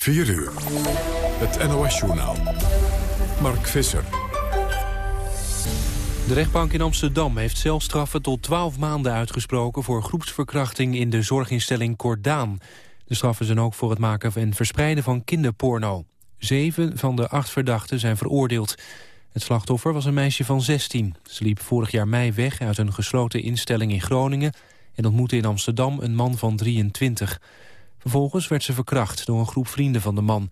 4 uur. Het NOS-journaal. Mark Visser. De rechtbank in Amsterdam heeft celstraffen tot 12 maanden uitgesproken... voor groepsverkrachting in de zorginstelling Cordaan. De straffen zijn ook voor het maken en verspreiden van kinderporno. Zeven van de acht verdachten zijn veroordeeld. Het slachtoffer was een meisje van 16. Ze liep vorig jaar mei weg uit een gesloten instelling in Groningen... en ontmoette in Amsterdam een man van 23. Vervolgens werd ze verkracht door een groep vrienden van de man.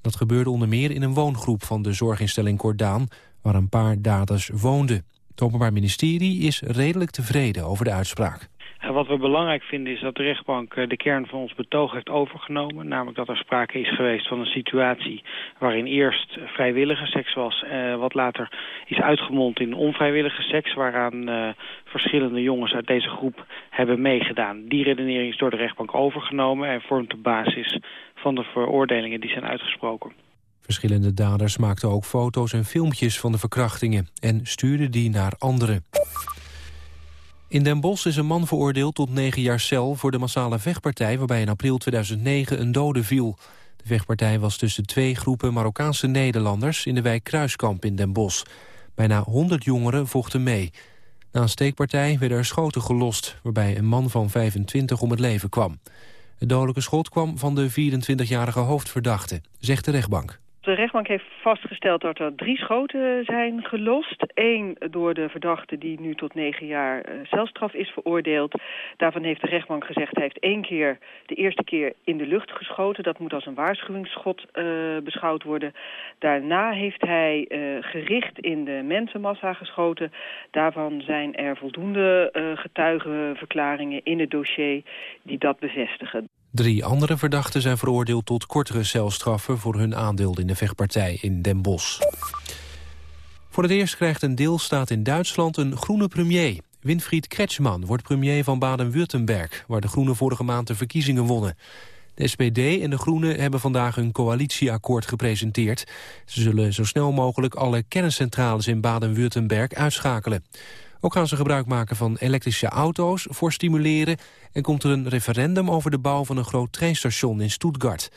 Dat gebeurde onder meer in een woongroep van de zorginstelling Cordaan... waar een paar daders woonden. Het Openbaar Ministerie is redelijk tevreden over de uitspraak. En wat we belangrijk vinden is dat de rechtbank eh, de kern van ons betoog heeft overgenomen. Namelijk dat er sprake is geweest van een situatie waarin eerst vrijwillige seks was. Eh, wat later is uitgemond in onvrijwillige seks. Waaraan uh, verschillende jongens uit deze groep hebben meegedaan. Die redenering is door de rechtbank overgenomen en vormt de basis van de veroordelingen die zijn uitgesproken. Verschillende daders maakten ook foto's en filmpjes van de verkrachtingen... en stuurden die naar anderen. In Den Bosch is een man veroordeeld tot negen jaar cel... voor de massale vechtpartij waarbij in april 2009 een dode viel. De vechtpartij was tussen twee groepen Marokkaanse Nederlanders... in de wijk Kruiskamp in Den Bosch. Bijna 100 jongeren vochten mee. Na een steekpartij werden er schoten gelost... waarbij een man van 25 om het leven kwam. Het dodelijke schot kwam van de 24-jarige hoofdverdachte, zegt de rechtbank. De rechtbank heeft vastgesteld dat er drie schoten zijn gelost. Eén door de verdachte die nu tot negen jaar uh, celstraf is veroordeeld. Daarvan heeft de rechtbank gezegd... hij heeft één keer, de eerste keer in de lucht geschoten. Dat moet als een waarschuwingsschot uh, beschouwd worden. Daarna heeft hij uh, gericht in de mensenmassa geschoten. Daarvan zijn er voldoende getuigenverklaringen in het dossier die dat bevestigen. Drie andere verdachten zijn veroordeeld tot kortere celstraffen... voor hun aandeel in de vechtpartij in Den Bosch. Voor het eerst krijgt een deelstaat in Duitsland een groene premier. Winfried Kretschmann wordt premier van Baden-Württemberg... waar de Groenen vorige maand de verkiezingen wonnen. De SPD en de Groenen hebben vandaag een coalitieakkoord gepresenteerd. Ze zullen zo snel mogelijk alle kerncentrales in Baden-Württemberg uitschakelen. Ook gaan ze gebruik maken van elektrische auto's voor stimuleren... en komt er een referendum over de bouw van een groot treinstation in Stuttgart.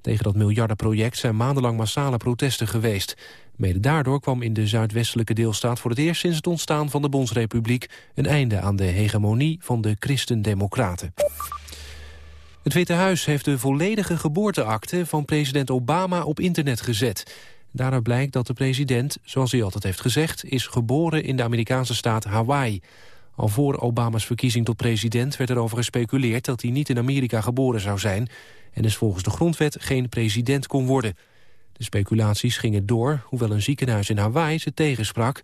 Tegen dat miljardenproject zijn maandenlang massale protesten geweest. Mede daardoor kwam in de zuidwestelijke deelstaat voor het eerst sinds het ontstaan van de Bondsrepubliek een einde aan de hegemonie van de christendemocraten. Het Witte Huis heeft de volledige geboorteakte van president Obama op internet gezet. Daaruit blijkt dat de president, zoals hij altijd heeft gezegd... is geboren in de Amerikaanse staat Hawaii. Al voor Obama's verkiezing tot president werd erover gespeculeerd... dat hij niet in Amerika geboren zou zijn... en dus volgens de grondwet geen president kon worden. De speculaties gingen door, hoewel een ziekenhuis in Hawaii ze tegensprak...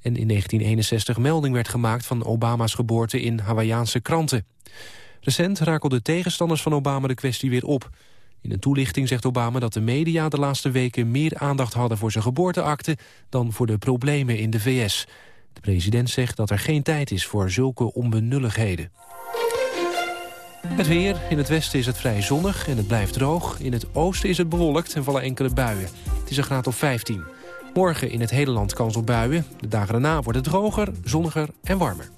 en in 1961 melding werd gemaakt van Obama's geboorte in Hawaïaanse kranten. Recent rakelden tegenstanders van Obama de kwestie weer op... In een toelichting zegt Obama dat de media de laatste weken meer aandacht hadden voor zijn geboorteakte dan voor de problemen in de VS. De president zegt dat er geen tijd is voor zulke onbenulligheden. Het weer. In het westen is het vrij zonnig en het blijft droog. In het oosten is het bewolkt en vallen enkele buien. Het is een graad of 15. Morgen in het hele land kans op buien. De dagen daarna wordt het droger, zonniger en warmer.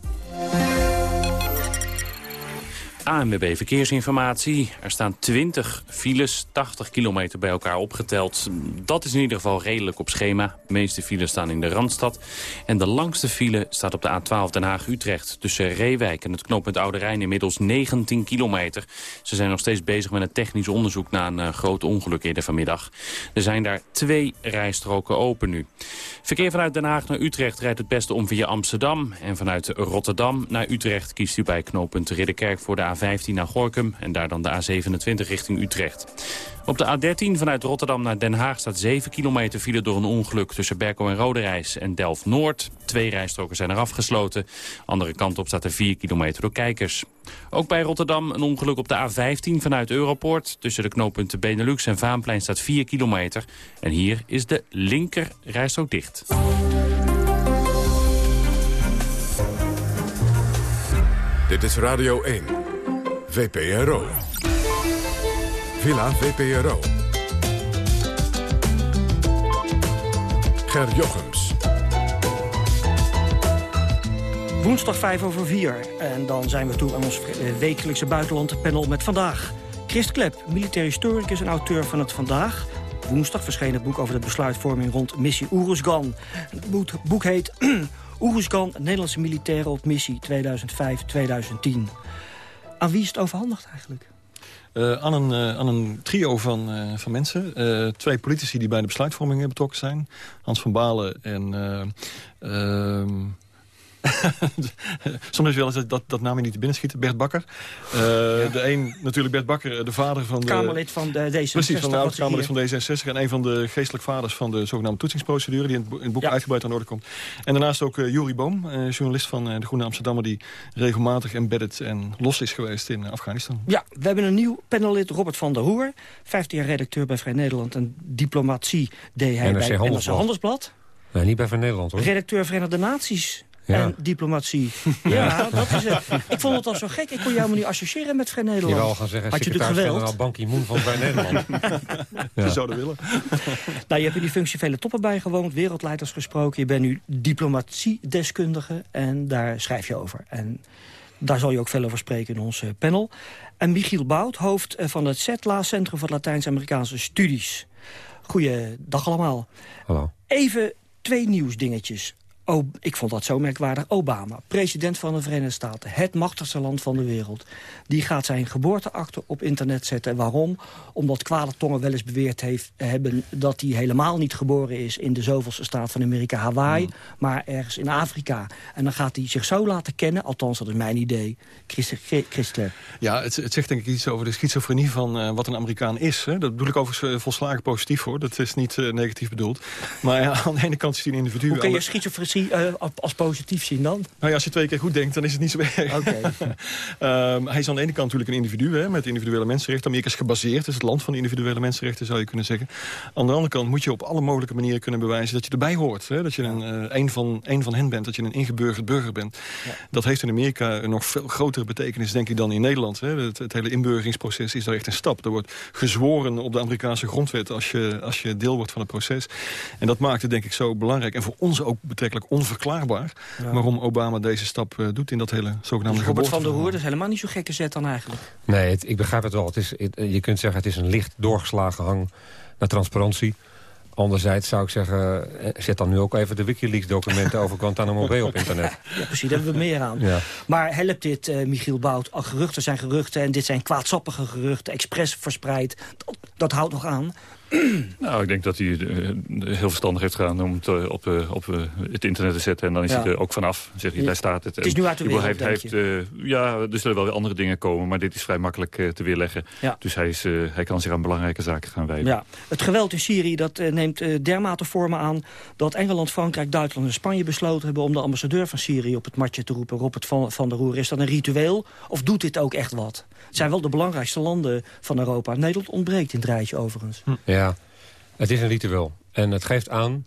ANWB Verkeersinformatie. Er staan 20 files, 80 kilometer bij elkaar opgeteld. Dat is in ieder geval redelijk op schema. De meeste files staan in de Randstad. En de langste file staat op de A12 Den Haag-Utrecht. Tussen Reewijk en het knooppunt Oude Rijn inmiddels 19 kilometer. Ze zijn nog steeds bezig met een technisch onderzoek... na een uh, groot ongeluk eerder vanmiddag. Er zijn daar twee rijstroken open nu. Verkeer vanuit Den Haag naar Utrecht rijdt het beste om via Amsterdam. En vanuit Rotterdam naar Utrecht kiest u bij knooppunt Ridderkerk voor de A15 naar Gorkum en daar dan de A27 richting Utrecht. Op de A13 vanuit Rotterdam naar Den Haag staat 7 kilometer file door een ongeluk tussen Berkel en Roderijs en Delft-Noord. Twee rijstroken zijn er afgesloten. Andere kant op staat er 4 kilometer door kijkers. Ook bij Rotterdam een ongeluk op de A15 vanuit Europoort. Tussen de knooppunten Benelux en Vaanplein staat 4 kilometer. En hier is de linker rijstrook dicht. Dit is Radio 1. VPRO. Villa VPRO. Ger Jochems. Woensdag 5 over 4. En dan zijn we toe aan ons wekelijkse buitenlandpanel met vandaag. Christ Klep, militair historicus en auteur van het Vandaag. Woensdag verscheen het boek over de besluitvorming rond missie Oeruzgan. Het boek heet Oeruzgan, Nederlandse militairen op missie 2005-2010. Aan wie is het overhandigd eigenlijk? Uh, aan, een, uh, aan een trio van, uh, van mensen. twee politici die bij de besluitvorming betrokken zijn. Hans van Balen en... Soms is wel eens dat, dat naam niet te binnen schiet. Bert Bakker. Uh, De een, natuurlijk Bert Bakker, de vader van de... Kamerlid van de D66. Precies, van de oud-Kamerlid van D66. En een van de geestelijk vaders van de zogenaamde toetsingsprocedure... die in het, in het boek ja. uitgebreid aan orde komt. En daarnaast ook uh, Juri Boom, uh, journalist van de Groene Amsterdammer... die regelmatig embedded en los is geweest in Afghanistan. Ja, we hebben een nieuw panellid, Robert van der Hoer. 15 jaar redacteur bij Vrij Nederland en diplomatie deed hij NRC bij Handelsblad. NRC Handelsblad. Nee, niet bij Vrij Nederland, hoor. Redacteur Verenigde Naties Ja. en diplomatie. Ja, dat is het. Ik vond het al zo gek. Ik kon jou maar niet associëren met Vrij Je Nederland. wil gaan zeggen, Had je secretaris-generaal Ban Ki-moon van Vrij Nederland. Ja. Ze zouden willen. Nou, je hebt in die functie vele toppen bijgewoond, wereldleiders gesproken. Je bent nu diplomatiedeskundige en daar schrijf je over. En daar zal je ook veel over spreken in ons eh, panel. En Michiel Bout, hoofd eh, van het CETLA, Centrum voor Latijns-Amerikaanse Studies. Goeiedag allemaal. Hallo. Even twee nieuwsdingetjes. Oh, ik vond dat zo merkwaardig. Obama, president van de Verenigde Staten, het machtigste land van de wereld. Die gaat zijn geboorteakte op internet zetten. Waarom? Omdat kwade tongen wel eens beweerd heeft, hebben... dat hij helemaal niet geboren is in de zoveelste staat van Amerika, Hawaii... maar ergens in Afrika. En dan gaat hij zich zo laten kennen, althans dat is mijn idee, Chris, Chris Klep. Ja, het, het zegt denk ik iets over de schizofrenie van eh, wat een Amerikaan is. Hè. Dat bedoel ik overigens eh, volslagen positief hoor. Dat is niet eh, negatief bedoeld. Maar ja, aan de ene kant is hij een individu. Hoe kun je de- eh, als positief zien dan? Nou ja, als je twee keer goed denkt, dan is het niet zo erg. Oké. Ehm, hij is aan de ene kant natuurlijk een individu hè, met individuele mensenrechten. Amerika is gebaseerd, is het land van de individuele mensenrechten, zou je kunnen zeggen. Aan de andere kant moet je op alle mogelijke manieren kunnen bewijzen dat je erbij hoort. Hè, dat je een, eh, een, van, een van hen bent, dat je een ingeburgerd burger bent. Dat heeft in Amerika een nog veel grotere betekenis, denk ik, dan in Nederland. Hè. Het, het hele inburgeringsproces is daar echt een stap. Er wordt gezworen op de Amerikaanse grondwet als je, als je deel wordt van het proces. En dat maakt het denk ik zo belangrijk en voor ons ook betrekkelijk onverklaarbaar... waarom Obama deze stap eh, doet in dat hele zogenaamde Dus Robert van der. Hoer, dat is helemaal niet zo gekke zet dan eigenlijk. Nee, het- ik begrijp het wel. Het is, het- je kunt zeggen, het is een licht doorgeslagen hang naar transparantie. Anderzijds zou ik zeggen, eh, zet dan nu ook even de Wikileaks-documenten over Guantanamo Bay op internet. Ja, precies, daar hebben we meer aan. Ja. Maar helpt dit, eh, Michiel Bout? Al geruchten zijn geruchten en dit zijn kwaadsappige geruchten, expres verspreid. Dat, dat houdt nog aan. Nou, ik denk dat hij eh, heel verstandig heeft gedaan om het eh, op, eh, op het internet te zetten. En dan is Ja. hij er ook vanaf. Zeg je, Ja. daar staat het. Het is nu uit de ik bedoel, wereld, hij heeft, Ja, er zullen wel weer andere dingen komen. Maar dit is vrij makkelijk te weerleggen. Ja. Dus hij, is, hij kan zich aan belangrijke zaken gaan wijden. Ja. Het geweld in Syrië dat, neemt dermate vormen aan... dat Engeland, Frankrijk, Duitsland en Spanje besloten hebben... om de ambassadeur van Syrië op het matje te roepen. Robert van, van der Roer, is dat een ritueel? Of doet dit ook echt wat? Het zijn wel de belangrijkste landen van Europa. Nederland ontbreekt in het rijtje overigens. Ja, het is een ritueel. En het geeft aan,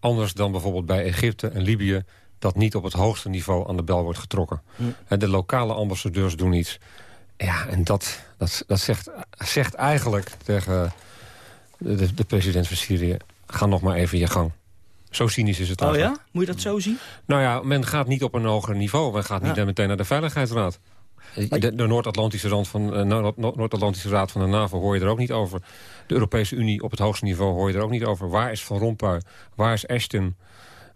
anders dan bijvoorbeeld bij Egypte en Libië... dat niet op het hoogste niveau aan de bel wordt getrokken. En De lokale ambassadeurs doen iets. Ja, en dat, dat, dat zegt, zegt eigenlijk tegen de, de president van Syrië... ga nog maar even je gang. Zo cynisch is het Oh eigenlijk. ja? Moet je dat zo zien? Nou ja, men gaat niet op een hoger niveau. Men gaat niet Ja. meteen naar de Veiligheidsraad. De, de Noord-Atlantische eh, Noord- Noord-Atlantische Raad van de NAVO hoor je er ook niet over. De Europese Unie op het hoogste niveau hoor je er ook niet over. Waar is Van Rompuy? Waar is Ashton?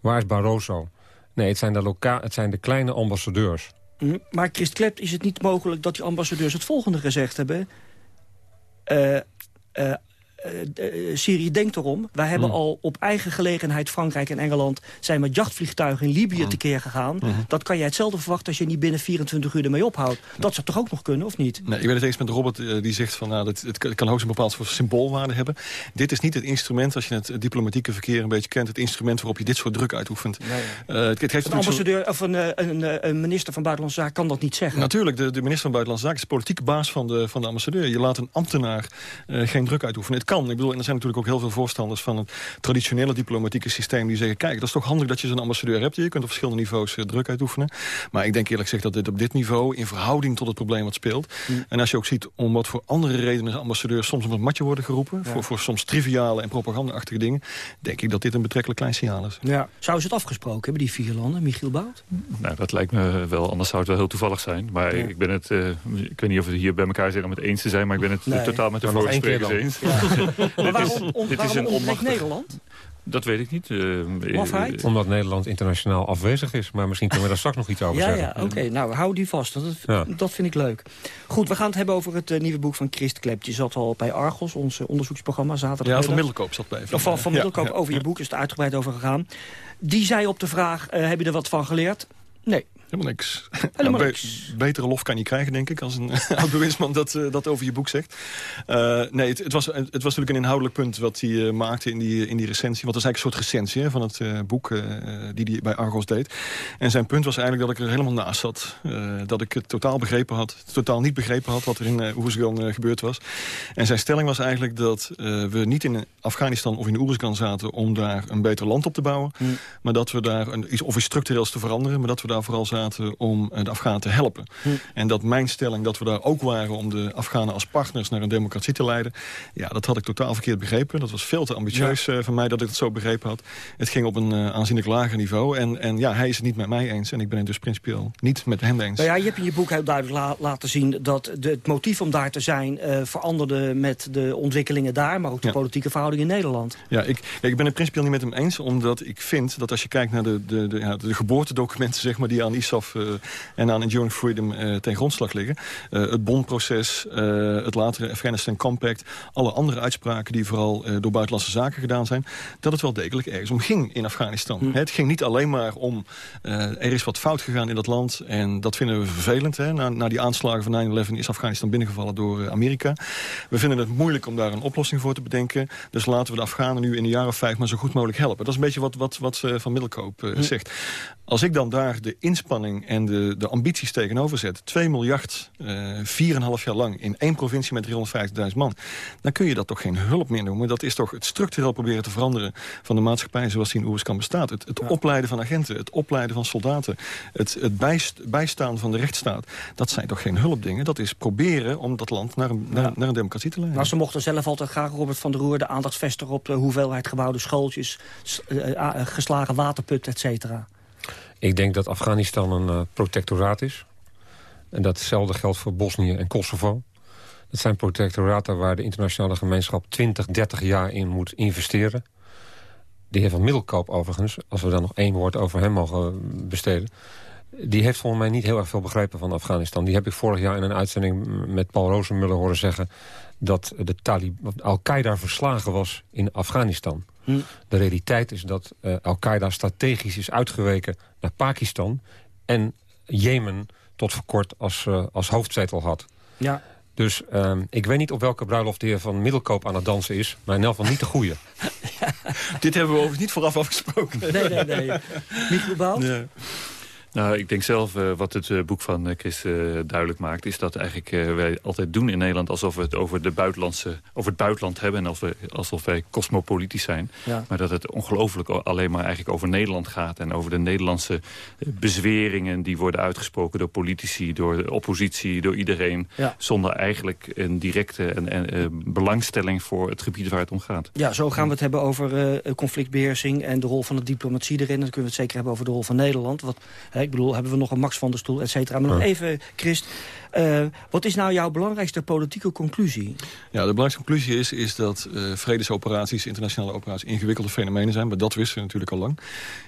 Waar is Barroso? Nee, het zijn de, loka het zijn de kleine ambassadeurs. Hm, Maar Christ Klep, is het niet mogelijk dat die ambassadeurs het volgende gezegd hebben? Eh, eh, eh, eh, Syrië denkt erom. Wij hebben al op eigen gelegenheid Frankrijk en Engeland... zijn met jachtvliegtuigen in Libië tekeer gegaan. Dat kan jij hetzelfde verwachten als je niet binnen 24 uur ermee ophoudt. Dat zou toch ook nog kunnen, of niet? Nee, ik ben het eens met Robert eh, die zegt van nou, dat, het kan- kan hoogst een bepaald soort symboolwaarde hebben. Dit is niet het instrument, als je het eh, diplomatieke verkeer een beetje kent, het instrument waarop je dit soort druk uitoefent. Eh, het, Een zo- ambassadeur of een, eh, een, eh, een minister van Buitenlandse Zaken kan dat niet zeggen. Natuurlijk, de, de minister van Buitenlandse Zaken is politieke baas van de, van de ambassadeur. Je laat een ambtenaar eh, geen druk uitoefenen. Het kan, Ik bedoel, en er zijn natuurlijk ook heel veel voorstanders van het traditionele diplomatieke systeem... die zeggen, kijk, dat is toch handig dat je zo'n ambassadeur hebt. Je kunt op verschillende niveaus uh, druk uitoefenen. Maar ik denk eerlijk gezegd dat dit op dit niveau... in verhouding tot het probleem wat speelt... Mm. en als je ook ziet om wat voor andere redenen ambassadeurs... soms op het matje worden geroepen... Voor, voor soms triviale en propagandaachtige dingen... denk ik dat dit een betrekkelijk klein signaal is. Ja. Zou ze het afgesproken hebben, die vier landen, Michiel Bout? Nou, dat lijkt me wel, anders zou het wel heel toevallig zijn. Maar ik ben het, uh, ik weet niet of we hier bij elkaar zijn om het eens te zijn... maar ik ben het nee. totaal met de vorige sprekers eens. Ja. Maar waarom, on, dit is een onmachtig... Nederland? Dat weet ik niet. Uh, Omdat Nederland internationaal afwezig is. Maar misschien kunnen we daar straks nog iets over ja, zeggen. Ja, oké. Nou, hou die vast. Dat, ja. dat vind ik leuk. Goed, we gaan het hebben over het uh, nieuwe boek van Christ Klept. Je zat al bij Argos, ons onderzoeksprogramma, zaterdag. Ja, van Middelkoop zat bij. Van, van, van Middelkoop, over je boek is het uitgebreid over gegaan. Die zei op de vraag, uh, heb je er wat van geleerd? Nee, Helemaal niks. Helemaal nou, niks. betere lof kan je niet krijgen, denk ik, als een oud bewindsman dat, uh, dat over je boek zegt. Uh, nee, het, het, was, het was natuurlijk een inhoudelijk punt wat hij uh, maakte in die, in die recensie. Want dat is eigenlijk een soort recensie hè, van het boek die hij bij Argos deed. En zijn punt was eigenlijk dat ik er helemaal naast zat. dat ik het totaal begrepen had, totaal niet begrepen had wat er in Oeruzgan gebeurd was. En zijn stelling was eigenlijk dat we niet in Afghanistan of in Oeruzgan zaten om daar een beter land op te bouwen. Hm. Maar dat we daar een, iets, of iets structureels te veranderen, maar dat we daar vooral om de Afghanen te helpen. Hm. En dat mijn stelling dat we daar ook waren om de Afghanen als partners naar een democratie te leiden... ja, dat had ik totaal verkeerd begrepen. Dat was veel te ambitieus ja. uh, van mij dat ik het zo begrepen had. Het ging op een uh, aanzienlijk lager niveau. En, en ja, hij is het niet met mij eens en ik ben het dus principieel niet met hem eens. Nou ja, je hebt in je boek heel duidelijk laten zien dat de, het motief om daar te zijn... Uh, veranderde met de ontwikkelingen daar, maar ook de ja. politieke verhoudingen in Nederland. Ja, ik, ik ben het principieel niet met hem eens, omdat ik vind dat als je kijkt naar de, de, de, ja, de geboortedocumenten zeg maar, die aan ISAF uh, en aan Enduring Freedom uh, ten grondslag liggen. Uh, het bondproces, het latere Afghanistan Compact... alle andere uitspraken die vooral door buitenlandse zaken gedaan zijn... dat het wel degelijk ergens om ging in Afghanistan. Hm. Het ging niet alleen maar om... er is wat fout gegaan in dat land en dat vinden we vervelend. Hè. Na, na die aanslagen van 9-11 is Afghanistan binnengevallen door Amerika. We vinden het moeilijk om daar een oplossing voor te bedenken. Dus laten we de Afghanen nu in jaar of vijf maar zo goed mogelijk helpen. Dat is een beetje wat, wat, wat Van Middelkoop hm. zegt. Als ik dan daar de inspanning en de, de ambities tegenover zet... 2 miljard, uh, 4,5 jaar lang in één provincie met 350.000 man... dan kun je dat toch geen hulp meer noemen. Dat is toch het structureel proberen te veranderen van de maatschappij... zoals die in Oerskan bestaat. Het, het ja. opleiden van agenten, het opleiden van soldaten... het, het bijst, bijstaan van de rechtsstaat. Dat zijn toch geen hulpdingen? Dat is proberen om dat land naar een, naar, ja. naar een democratie te leiden. Maar ze mochten zelf altijd graag, Robert van der Roer... de aandacht vestigen op de hoeveelheid gebouwde schooltjes... Uh, geslagen waterputten, et cetera. Ik denk dat Afghanistan een uh, protectoraat is. En datzelfde geldt voor Bosnië en Kosovo. Dat zijn protectoraten waar de internationale gemeenschap 20, 30 jaar in moet investeren. De heer Van Middelkoop overigens, als we dan nog één woord over hem mogen besteden... die heeft volgens mij niet heel erg veel begrepen van Afghanistan. Die heb ik vorig jaar in een uitzending met Paul Rozenmuller horen zeggen... dat de Al-Qaeda verslagen was in Afghanistan. Hm. De realiteit is dat uh, Al-Qaeda strategisch is uitgeweken naar Pakistan... en Jemen tot voor kort als, uh, als hoofdzetel had. Ja. Dus um, ik weet niet op welke bruiloft de heer Van Middelkoop aan het dansen is... maar in elk geval niet de goede. ja. Dit hebben we overigens niet vooraf afgesproken. Nee, nee, nee. Niet bepaald? Nee. Nou, ik denk zelf, uh, wat het uh, boek van uh, Chris duidelijk maakt... is dat eigenlijk wij altijd doen in Nederland... alsof we het over, de buitenlandse, over het buitenland hebben... en alsof, we, alsof wij cosmopolitisch zijn. Ja. Maar dat het ongelooflijk alleen maar eigenlijk over Nederland gaat... en over de Nederlandse bezweringen die worden uitgesproken door politici... door de oppositie, door iedereen... Ja. zonder eigenlijk een directe en, en, belangstelling voor het gebied waar het om gaat. Ja, zo gaan we het hebben over conflictbeheersing... en de rol van de diplomatie erin. Dan kunnen we het zeker hebben over de rol van Nederland... Wat, ik bedoel, hebben we nog een Max van der Stoel, et cetera. Maar nog even, Christ, uh, wat is nou jouw belangrijkste politieke conclusie? Ja, de belangrijkste conclusie is, is dat uh, vredesoperaties, internationale operaties... ingewikkelde fenomenen zijn, maar dat wisten we natuurlijk al lang.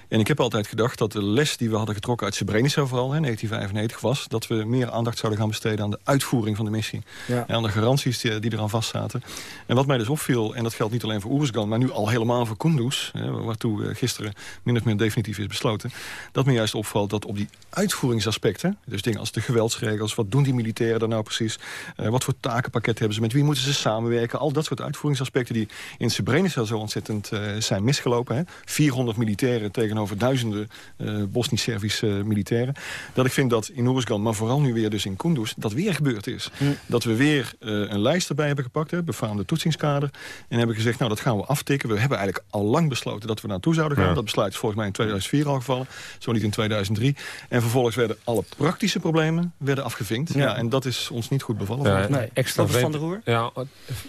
En ik heb altijd gedacht dat de les die we hadden getrokken uit Srebrenica vooral... in 1995 was dat we meer aandacht zouden gaan besteden... aan de uitvoering van de missie. Ja. En aan de garanties die, die eraan vastzaten. En wat mij dus opviel, en dat geldt niet alleen voor Oeruzgan... maar nu al helemaal voor Kunduz, hè, waartoe uh, gisteren min of meer definitief is besloten... dat me juist opvalt dat dat op die uitvoeringsaspecten... dus dingen als de geweldsregels, wat doen die militairen daar nou precies... Uh, wat voor takenpakket hebben ze, met wie moeten ze samenwerken... al dat soort uitvoeringsaspecten die in Srebrenica zo ontzettend uh, zijn misgelopen. Hè? 400 militairen tegenover duizenden uh, Bosnisch-Servische militairen. Dat ik vind dat in Oeruzgan, maar vooral nu weer dus in Kunduz... dat weer gebeurd is. Hm. Dat we weer een lijst erbij hebben gepakt, hè, befaamde toetsingskader... en hebben gezegd, nou dat gaan we aftikken. We hebben eigenlijk al lang besloten dat we naartoe zouden gaan. Ja. Dat besluit is volgens mij in 2004 al gevallen, zo niet in 2003. En vervolgens werden alle praktische problemen werden afgevinkt. Ja. en dat is ons niet goed bevallen. Ja, nee, extra van de roer? Ja,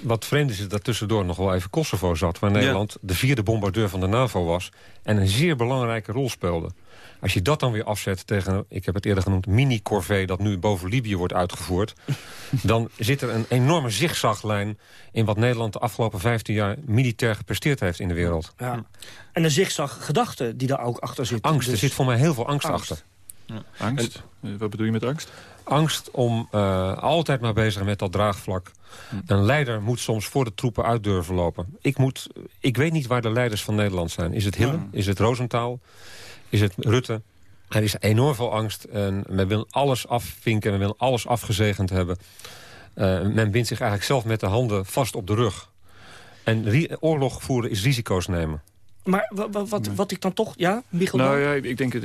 wat vreemd is, is dat tussendoor nog wel even Kosovo zat... waar Nederland de vierde bombardeur van de NAVO was... en een zeer belangrijke rol speelde. Als je dat dan weer afzet tegen, ik heb het eerder genoemd... mini-corvée dat nu boven Libië wordt uitgevoerd... dan zit er een enorme zigzaglijn... in wat Nederland de afgelopen 15 jaar militair gepresteerd heeft in de wereld. Ja. En een zigzag gedachte die daar ook achter zit. Angst, er dus zit voor mij heel veel angst, achter. Ja. Angst? Eh, wat bedoel je met angst? Angst om uh, altijd maar bezig met dat draagvlak. Hm. Een leider moet soms voor de troepen uit durven lopen. Ik, moet, ik weet niet waar de leiders van Nederland zijn. Is het Hille? Is het Roosentaal? Is het Rutte? Er is enorm veel angst. En men wil alles afvinken. Men wil alles afgezegend hebben. Uh, men bindt zich eigenlijk zelf met de handen vast op de rug. En oorlog voeren is risico's nemen. Maar wat, wat, wat, ik dan toch... Ja, Michel? Nou ja, ik denk, het,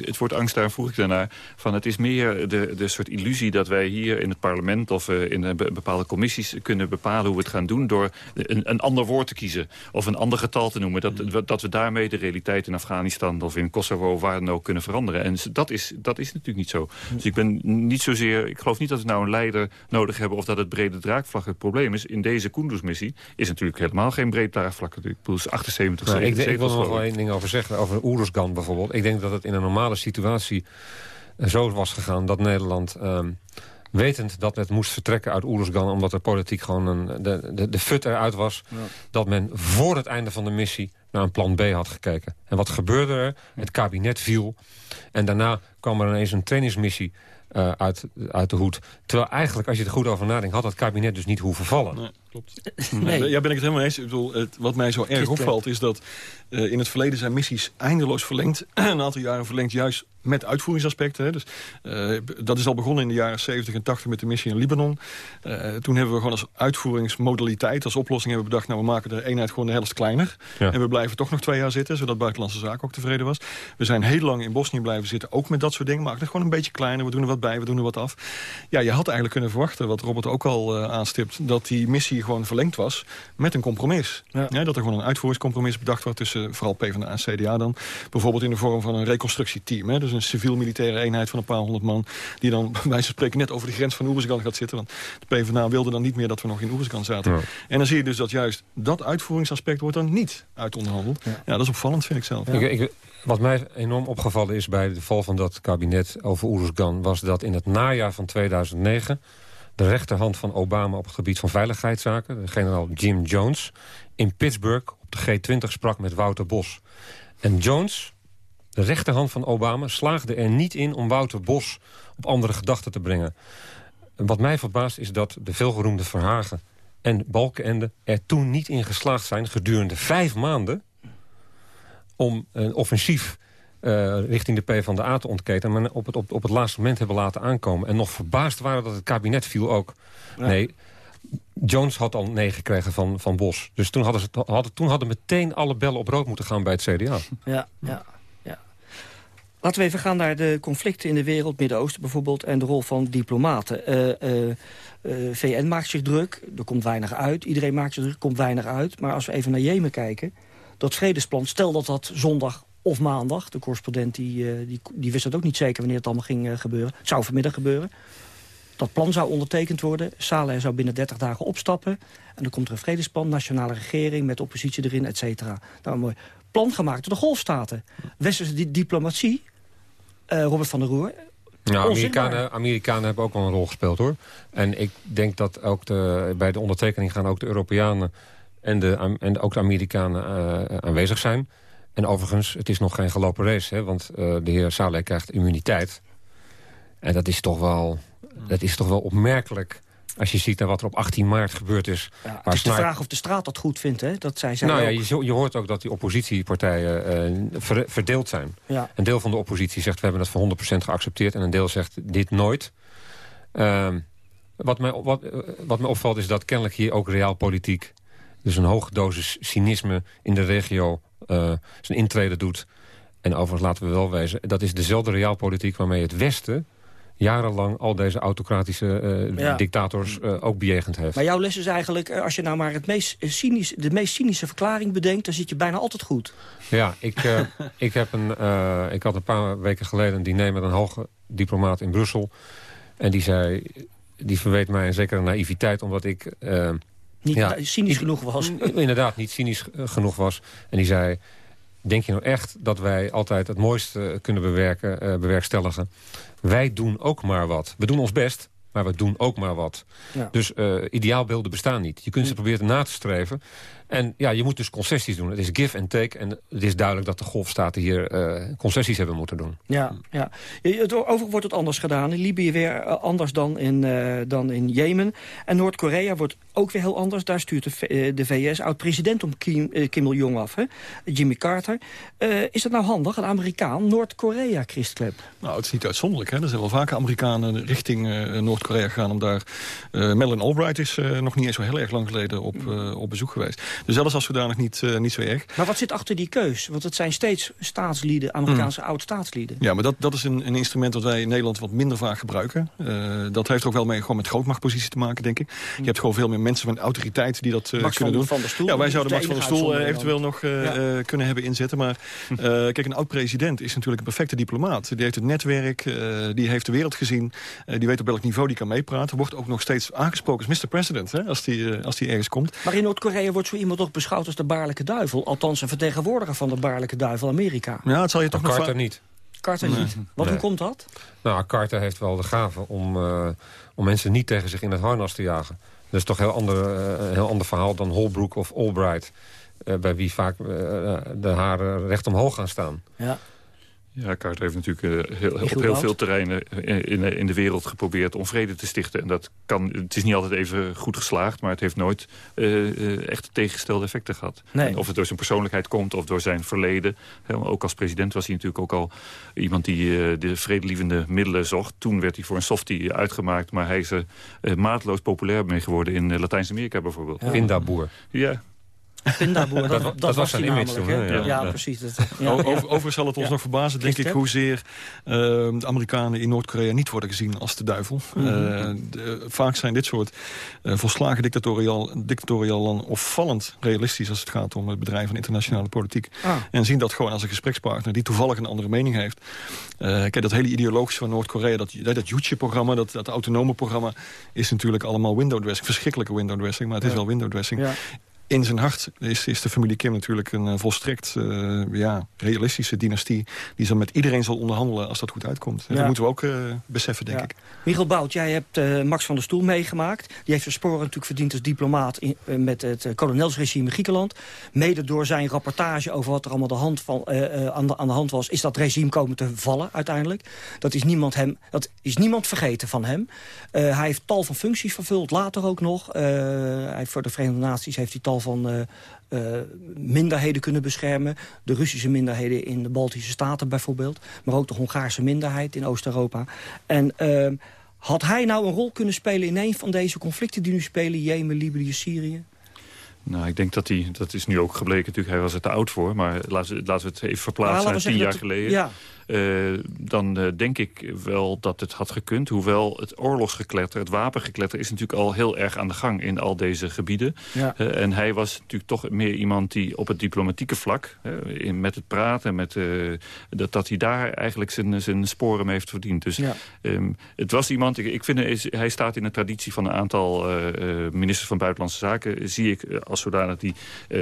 het woord angst, daar vroeg ik daarnaar. Van het is meer de, de soort illusie dat wij hier in het parlement... of uh, in bepaalde commissies kunnen bepalen hoe we het gaan doen... door een, een ander woord te kiezen of een ander getal te noemen. Dat, dat we daarmee de realiteit in Afghanistan of in Kosovo... of waar dan ook kunnen veranderen. En dat is, dat is natuurlijk niet zo. Dus ik ben niet zozeer... Ik geloof niet dat we nou een leider nodig hebben... of dat het brede draagvlak het probleem is. In deze Kunduz-missie is natuurlijk helemaal geen breed draagvlak. Ik bedoel, 78 ik, ik wil er nog wel één ding over zeggen. Over Oeruzgan bijvoorbeeld. Ik denk dat het in een normale situatie eh, zo was gegaan... dat Nederland... Ehm, wetend dat het moest vertrekken uit Oeruzgan... omdat er politiek gewoon een, de, de, de fut eruit was... dat men voor het einde van de missie naar een plan B had gekeken. En wat gebeurde er? Het kabinet viel. En daarna kwam er ineens een trainingsmissie uh, uit, uit de hoed. Terwijl eigenlijk, als je er goed over nadenkt... had het kabinet dus niet hoeven vallen. Nee, klopt. Nee. Ja, ben ik het helemaal eens. Ik bedoel, het, wat mij zo erg opvalt is dat uh, in het verleden zijn missies eindeloos verlengd. een aantal jaren verlengd juist met uitvoeringsaspecten. Hè. Dus, uh, dat is al begonnen in de jaren 70 en 80 met de missie in Libanon. Uh, toen hebben we gewoon als uitvoeringsmodaliteit, als oplossing hebben bedacht... nou, we maken de eenheid gewoon de helft kleiner. Ja. En we blijven toch nog twee jaar zitten, zodat Buitenlandse Zaken ook tevreden was. We zijn heel lang in Bosnië blijven zitten, ook met dat soort dingen. Maken het gewoon een beetje kleiner, we doen er wat bij, we doen er wat af. Ja, je had eigenlijk kunnen verwachten, wat Robert ook al uh, aanstipt... dat die missie gewoon verlengd was met een compromis. Ja. Ja, dat er gewoon een uitvoeringscompromis bedacht wordt tussen vooral PvdA en CDA dan. Bijvoorbeeld in de vorm van een reconstructieteam. Hè. Dus een civiel-militaire eenheid van een paar honderd man... die dan bij wijze van spreken net over de grens van Oeruzgan gaat zitten. Want de PvdA wilde dan niet meer dat we nog in Oeruzgan zaten. Ja. En dan zie je dus dat juist dat uitvoeringsaspect wordt dan niet uitonderhandeld. Ja, ja dat is opvallend, vind ik zelf. Ik, ik, wat mij enorm opgevallen is bij de val van dat kabinet over Oeruzgan... was dat in het najaar van 2009 de rechterhand van Obama op het gebied van veiligheidszaken... de generaal Jim Jones, in Pittsburgh op de G20 sprak met Wouter Bos. En Jones de rechterhand van Obama slaagde er niet in om Wouter Bos op andere gedachten te brengen. Wat mij verbaast is dat de veelgeroemde Verhagen en Balkenende er toen niet in geslaagd zijn gedurende vijf maanden om een offensief richting de PvdA te ontketen... maar op het, op, op het laatste moment hebben laten aankomen. En nog verbaasd waren dat het kabinet viel ook. Nee, Jones had al nee gekregen van, van Bos. Dus toen hadden, ze, hadden, toen hadden meteen alle bellen op rood moeten gaan bij het CDA. Ja, ja. Laten we even gaan naar de conflicten in de wereld, Midden-Oosten bijvoorbeeld... en de rol van diplomaten. Uh, uh, uh, VN maakt zich druk, er komt weinig uit. Iedereen maakt zich druk, er komt weinig uit. Maar als we even naar Jemen kijken, dat vredesplan... stel dat dat zondag of maandag, de correspondent die, die, die wist het ook niet zeker... wanneer het allemaal ging gebeuren. Het zou vanmiddag gebeuren. Dat plan zou ondertekend worden. Saleh zou binnen 30 dagen opstappen. En dan komt er een vredesplan, nationale regering... met oppositie erin, et cetera. Nou, een mooi plan gemaakt door de golfstaten. Westerse diplomatie uh, Robert van der Roer. Ja, Amerikanen, Amerikanen hebben ook wel een rol gespeeld hoor. En ik denk dat ook de, bij de ondertekening gaan ook de Europeanen en, de, en ook de Amerikanen uh, aanwezig zijn. En overigens, het is nog geen gelopen race, hè, want uh, de heer Saleh krijgt immuniteit. En dat is toch wel, dat is toch wel opmerkelijk als je ziet naar wat er op 18 maart gebeurd is... Ja, het is de vraag of de straat dat goed vindt, hè? Dat zij nou ja, je, je, hoort ook dat die oppositiepartijen uh, verdeeld zijn. Ja. Een deel van de oppositie zegt we hebben het voor 100% geaccepteerd... en een deel zegt dit nooit. Uh, wat, mij, wat, wat mij opvalt is dat kennelijk hier ook realpolitiek... dus een hoge dosis cynisme in de regio zijn intrede doet... En overigens laten we wel wezen, dat is dezelfde realpolitiek waarmee het Westen jarenlang al deze autocratische uh, dictators uh, ook bejegend heeft. Maar jouw les is eigenlijk, eh, als je nou maar het meest cynisch, de meest cynische verklaring bedenkt... dan zit je bijna altijd goed. Ja, ik, ik, heb een, ik had een paar weken geleden een diner met een hoge diplomaat in Brussel. En die zei, die verweet mij een zekere naïviteit, omdat ik... niet ja, cynisch genoeg was. Inderdaad, niet cynisch genoeg was. En die zei, denk je nou echt dat wij altijd het mooiste kunnen bewerken, bewerkstelligen... Wij doen ook maar wat. We doen ons best, maar we doen ook maar wat. Ja. Dus uh, ideaalbeelden bestaan niet. Je kunt ze proberen na te streven. En ja, je moet dus concessies doen. Het is give and take. En het is duidelijk dat de golfstaten hier uh, concessies hebben moeten doen. Ja, ja. Overigens wordt het anders gedaan. In Libië weer uh, anders dan in, uh, dan in Jemen. En Noord-Korea wordt ook weer heel anders. Daar stuurt de, de VS oud-president om Kim, Kim Il-jong af. Hè? Jimmy Carter. is dat nou handig, een Amerikaan? Noord-Korea, Christklep? Nou, het is niet uitzonderlijk. Hè? Er zijn wel vaker Amerikanen richting Noord-Korea gegaan om daar... Madeleine Albright is nog niet eens zo heel erg lang geleden op, op bezoek geweest. Dus zelfs als zodanig niet, uh, niet zo erg. Maar wat zit achter die keus? Want het zijn steeds staatslieden, Amerikaanse mm. oud-staatslieden. Ja, maar dat, dat is een, een instrument dat wij in Nederland wat minder vaak gebruiken. Uh, dat heeft ook wel mee gewoon met grootmachtpositie te maken, denk ik. Je hebt gewoon veel meer mensen van autoriteit die dat uh, Max kunnen van, doen. Van der Stoel, ja, wij zouden Max van der Stoel eventueel nog ja. kunnen hebben inzetten. Maar kijk, een oud-president is natuurlijk een perfecte diplomaat. Die heeft het netwerk, die heeft de wereld gezien. die weet op welk niveau die kan meepraten. Wordt ook nog steeds aangesproken als Mr. President, hè, als die, als die ergens komt. Maar in Noord-Korea wordt zo iemand toch beschouwd als de baarlijke duivel. Althans een vertegenwoordiger van de baarlijke duivel Amerika. Ja, het zal je toch nog Carter niet. Carter niet. Wat, hoe komt dat? Nou, Carter heeft wel de gave om, uh, om mensen niet tegen zich in het harnas te jagen. Dat is toch een heel ander, uh, heel ander verhaal dan Holbrook of Albright. Uh, bij wie vaak de haren recht omhoog gaan staan. Ja. Ja, Carter heeft natuurlijk uh, heel, op heel veel terreinen in, in, de wereld geprobeerd om vrede te stichten. En dat kan, het is niet altijd even goed geslaagd, maar het heeft nooit uh, echt tegengestelde effecten gehad. Nee. of het door zijn persoonlijkheid komt of door zijn verleden. ook als president was hij natuurlijk ook al iemand die de vredelievende middelen zocht. Toen werd hij voor een softie uitgemaakt, maar hij is er maatloos populair mee geworden in Latijns-Amerika bijvoorbeeld. Ja. Pindaboer. Ja, Pindaboer, dat, dat, dat, was zijn image toen. Ja, ja, precies. Dat, ja, Over, overigens zal het ons nog verbazen, denk ik, hoezeer uh, de Amerikanen in Noord-Korea niet worden gezien als de duivel. Mm -hmm. uh, vaak zijn dit soort uh, volslagen dictatoriaal, dictatoriaal landen opvallend realistisch als het gaat om het bedrijven van internationale politiek. Ah. En zien dat gewoon als een gesprekspartner die toevallig een andere mening heeft. kijk, dat hele ideologische van Noord-Korea, dat, dat YouTube-programma, dat, dat autonome programma, is natuurlijk allemaal window dressing. Verschrikkelijke window dressing, maar het is wel window dressing. In zijn hart is, is de familie Kim natuurlijk een uh, volstrekt uh, ja, realistische dynastie... die zo met iedereen zal onderhandelen als dat goed uitkomt. Ja. Dat moeten we ook uh, beseffen, denk ik. Michiel Bout, jij hebt Max van der Stoel meegemaakt. Die heeft zijn sporen natuurlijk verdiend als diplomaat... In, met het kolonelsregime in Griekenland. Mede door zijn rapportage over wat er allemaal de hand van, aan, de, aan de hand was... is dat regime komen te vallen uiteindelijk. Dat is niemand, hem, dat is niemand vergeten van hem. hij heeft tal van functies vervuld, later ook nog. hij, voor de Verenigde Naties heeft hij tal van uh, uh, minderheden kunnen beschermen. De Russische minderheden in de Baltische Staten bijvoorbeeld. Maar ook de Hongaarse minderheid in Oost-Europa. En uh, had hij nou een rol kunnen spelen in een van deze conflicten die nu spelen? Jemen, Libië, Syrië? Nou, ik denk dat hij, dat is nu ook gebleken natuurlijk, hij was er te oud voor. Maar laten we, laten we het even verplaatsen naar tien jaar geleden. Ja. Uh, dan uh, denk ik wel dat het had gekund. Hoewel het oorlogsgekletter, het wapengekletter... is natuurlijk al heel erg aan de gang in al deze gebieden. Ja. Uh, en hij was natuurlijk toch meer iemand die op het diplomatieke vlak... in, met het praten, met, dat, dat hij daar eigenlijk zijn, zijn sporen mee heeft verdiend. Dus ja. um, het was iemand... Ik, ik vind, is, hij staat in de traditie van een aantal ministers van Buitenlandse Zaken... zie ik als zodanig die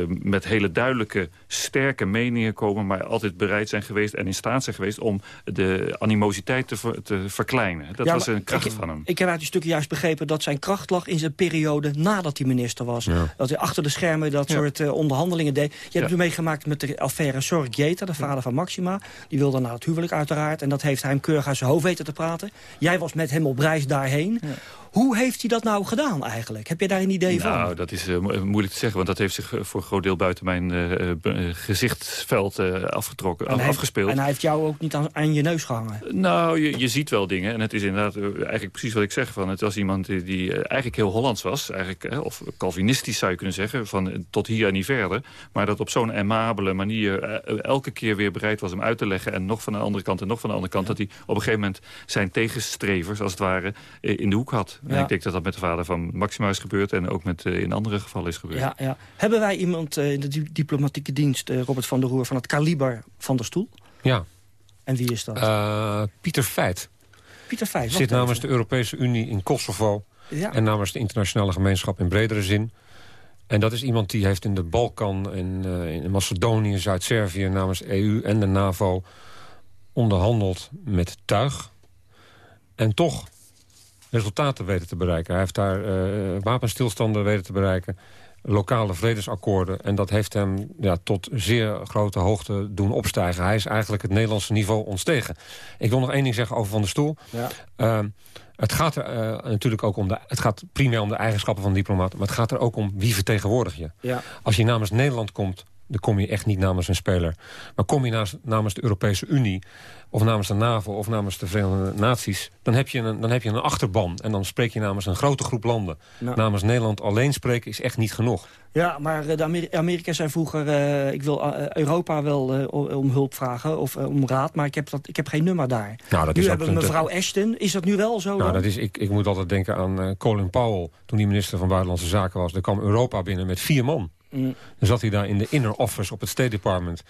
met hele duidelijke, sterke meningen komen... maar altijd bereid zijn geweest en in staat zijn geweest om de animositeit te, te verkleinen. Dat was een kracht van hem. Ik heb uit die stukken juist begrepen dat zijn kracht lag in zijn periode nadat hij minister was. Dat hij achter de schermen dat soort uh, onderhandelingen deed. Je hebt het meegemaakt met de affaire Sorgeta, de vader van Maxima. Die wilde naar het huwelijk uiteraard. En dat heeft hij hem keurig uit zijn hoofd weten te praten. Jij was met hem op reis daarheen. Hoe heeft hij dat nou gedaan eigenlijk? Heb je daar een idee van? Nou, dat is moeilijk te zeggen, want dat heeft zich voor een groot deel buiten mijn gezichtsveld afgetrokken, en afgespeeld. en hij heeft jou ook niet aan, aan je neus gehangen? Nou, je, je ziet wel dingen. En het is inderdaad eigenlijk precies wat ik zeg. Van, het was iemand die, die eigenlijk heel Hollands was. Eigenlijk, of Calvinistisch zou je kunnen zeggen. Van tot hier en niet verder. Maar dat op zo'n amabele manier elke keer weer bereid was om uit te leggen. En nog van de andere kant en nog van de andere kant. Dat hij op een gegeven moment zijn tegenstrevers, als het ware, in de hoek had. En ik denk dat dat met de vader van Maxima is gebeurd. En ook met, in andere gevallen is gebeurd. Ja, ja. Hebben wij iemand in de diplomatieke dienst, Robert van der Roer, van het kaliber van der stoel? Ja. En wie is dat? Uh, Pieter Feit. Pieter Feit. Zit namens de Europese Unie in Kosovo. Ja. En namens de internationale gemeenschap in bredere zin. En dat is iemand die heeft in de Balkan, in, uh, in Macedonië, Zuid-Servië... namens EU en de NAVO onderhandeld met tuig. En toch resultaten weten te bereiken. Hij heeft daar uh, wapenstilstanden weten te bereiken lokale vredesakkoorden. En dat heeft hem ja, tot zeer grote hoogte doen opstijgen. Hij is eigenlijk het Nederlandse niveau ontstegen. Ik wil nog één ding zeggen over Van der Stoel. Ja. Uh, het gaat er uh, natuurlijk ook om de, het gaat primair om de eigenschappen van de diplomaat. Maar het gaat er ook om wie vertegenwoordig je. Ja. Als je namens Nederland komt, dan kom je echt niet namens een speler. Maar kom je namens de Europese Unie of namens de NAVO of namens de Verenigde Naties... dan heb je een, dan heb je een achterban en dan spreek je namens een grote groep landen. Namens Nederland alleen spreken is echt niet genoeg. Ja, maar eh, de Amer Amerika zei vroeger... Uh, ik wil uh, Europa wel uh, om hulp vragen of om raad, maar ik heb, dat, ik heb geen nummer daar. Nou, dat nu is hebben we mevrouw Ashton. Is dat nu wel zo? Nou, dat is, ik, ik moet altijd denken aan Colin Powell... toen hij minister van Buitenlandse Zaken was. Er kwam Europa binnen met vier man. Mm. Dan zat hij daar in de inner office op het State Department.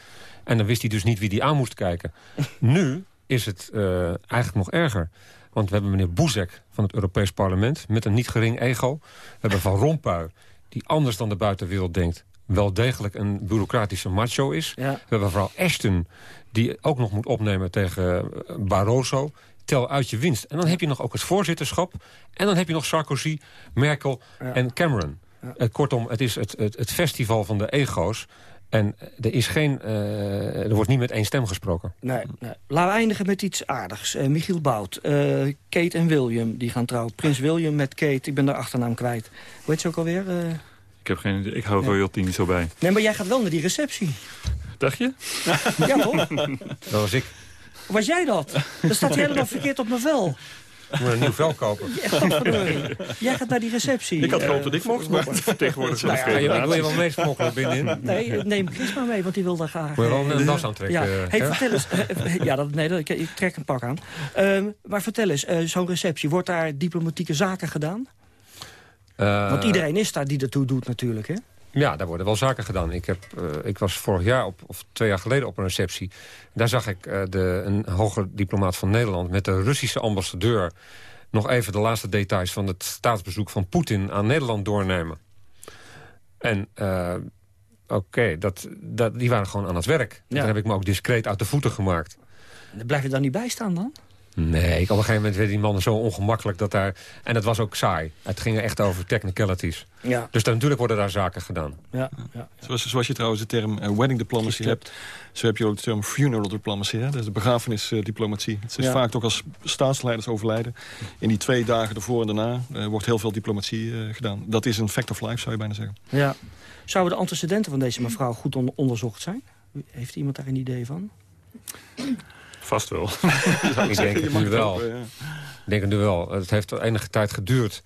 En dan wist hij dus niet wie die aan moest kijken. nu is het uh, eigenlijk nog erger. Want we hebben meneer Boezek van het Europees Parlement... met een niet gering ego. We hebben Van Rompuy, die anders dan de buitenwereld denkt... wel degelijk een bureaucratische macho is. We hebben mevrouw Ashton, die ook nog moet opnemen tegen eh, Barroso tel uit je winst. En dan heb je nog ook het voorzitterschap. En dan heb je nog Sarkozy, Merkel en Cameron. Uh, kortom, het is het, het, het, festival van de ego's. En er, is geen, uh, er wordt niet met één stem gesproken. Nee, nee. Laten we eindigen met iets aardigs. Uh, Michiel Bout, Kate en William, die gaan trouwen. Prins William met Kate, ik ben de achternaam kwijt. Hoe heet ze ook alweer? Ik, heb geen, ik hou royalty niet zo bij. Nee, maar jij gaat wel naar die receptie. Dacht je? ja, toch? Dat was ik. Was jij dat? Dan staat hij helemaal verkeerd op mijn vel. Ik moet een nieuw vel kopen. Jij gaat naar die receptie. Ik had gehoopt dat ik mocht, maar tegenwoordig nou ja, Ik wil je wel meesmokkelen binnenin. Nee, neem Chris maar mee, want die wil daar graag. Moet je wel een das aantrekken? Ja. Hey, vertel eens. ja, dat, nee, dat, ik, ik, trek een pak aan. Um, maar vertel eens, uh, zo'n receptie, wordt daar diplomatieke zaken gedaan? Uh, want iedereen is daar die ertoe doet natuurlijk, hè? Ja, daar worden wel zaken gedaan. Ik, heb, uh, ik was vorig jaar, op, of twee jaar geleden, op een receptie. Daar zag ik uh, de, een hoger diplomaat van Nederland... met de Russische ambassadeur... nog even de laatste details van het staatsbezoek van Poetin aan Nederland doornemen. En uh, oké, okay, dat, dat, die waren gewoon aan het werk. Ja. Daar heb ik me ook discreet uit de voeten gemaakt. Blijf je daar niet bij staan dan? Nee, op een gegeven moment werd die man zo ongemakkelijk dat daar... En het was ook saai. Het ging echt over technicalities. Ja. Dus dan, natuurlijk worden daar zaken gedaan. Ja, ja, Zoals, zoals je trouwens de term uh, wedding diplomacy hebt... zo heb je ook de term funeral diplomacy. Hè? Dat is de begrafenisdiplomatie. het is vaak toch als staatsleiders overlijden. In die twee dagen ervoor en daarna uh, wordt heel veel diplomatie uh, gedaan. Dat is een fact of life, zou je bijna zeggen. Ja. Zouden de antecedenten van deze mevrouw goed on onderzocht zijn? Heeft iemand daar een idee van? Vast wel. ik denk het nu wel. ja. Ik denk het nu wel. Het heeft enige tijd geduurd.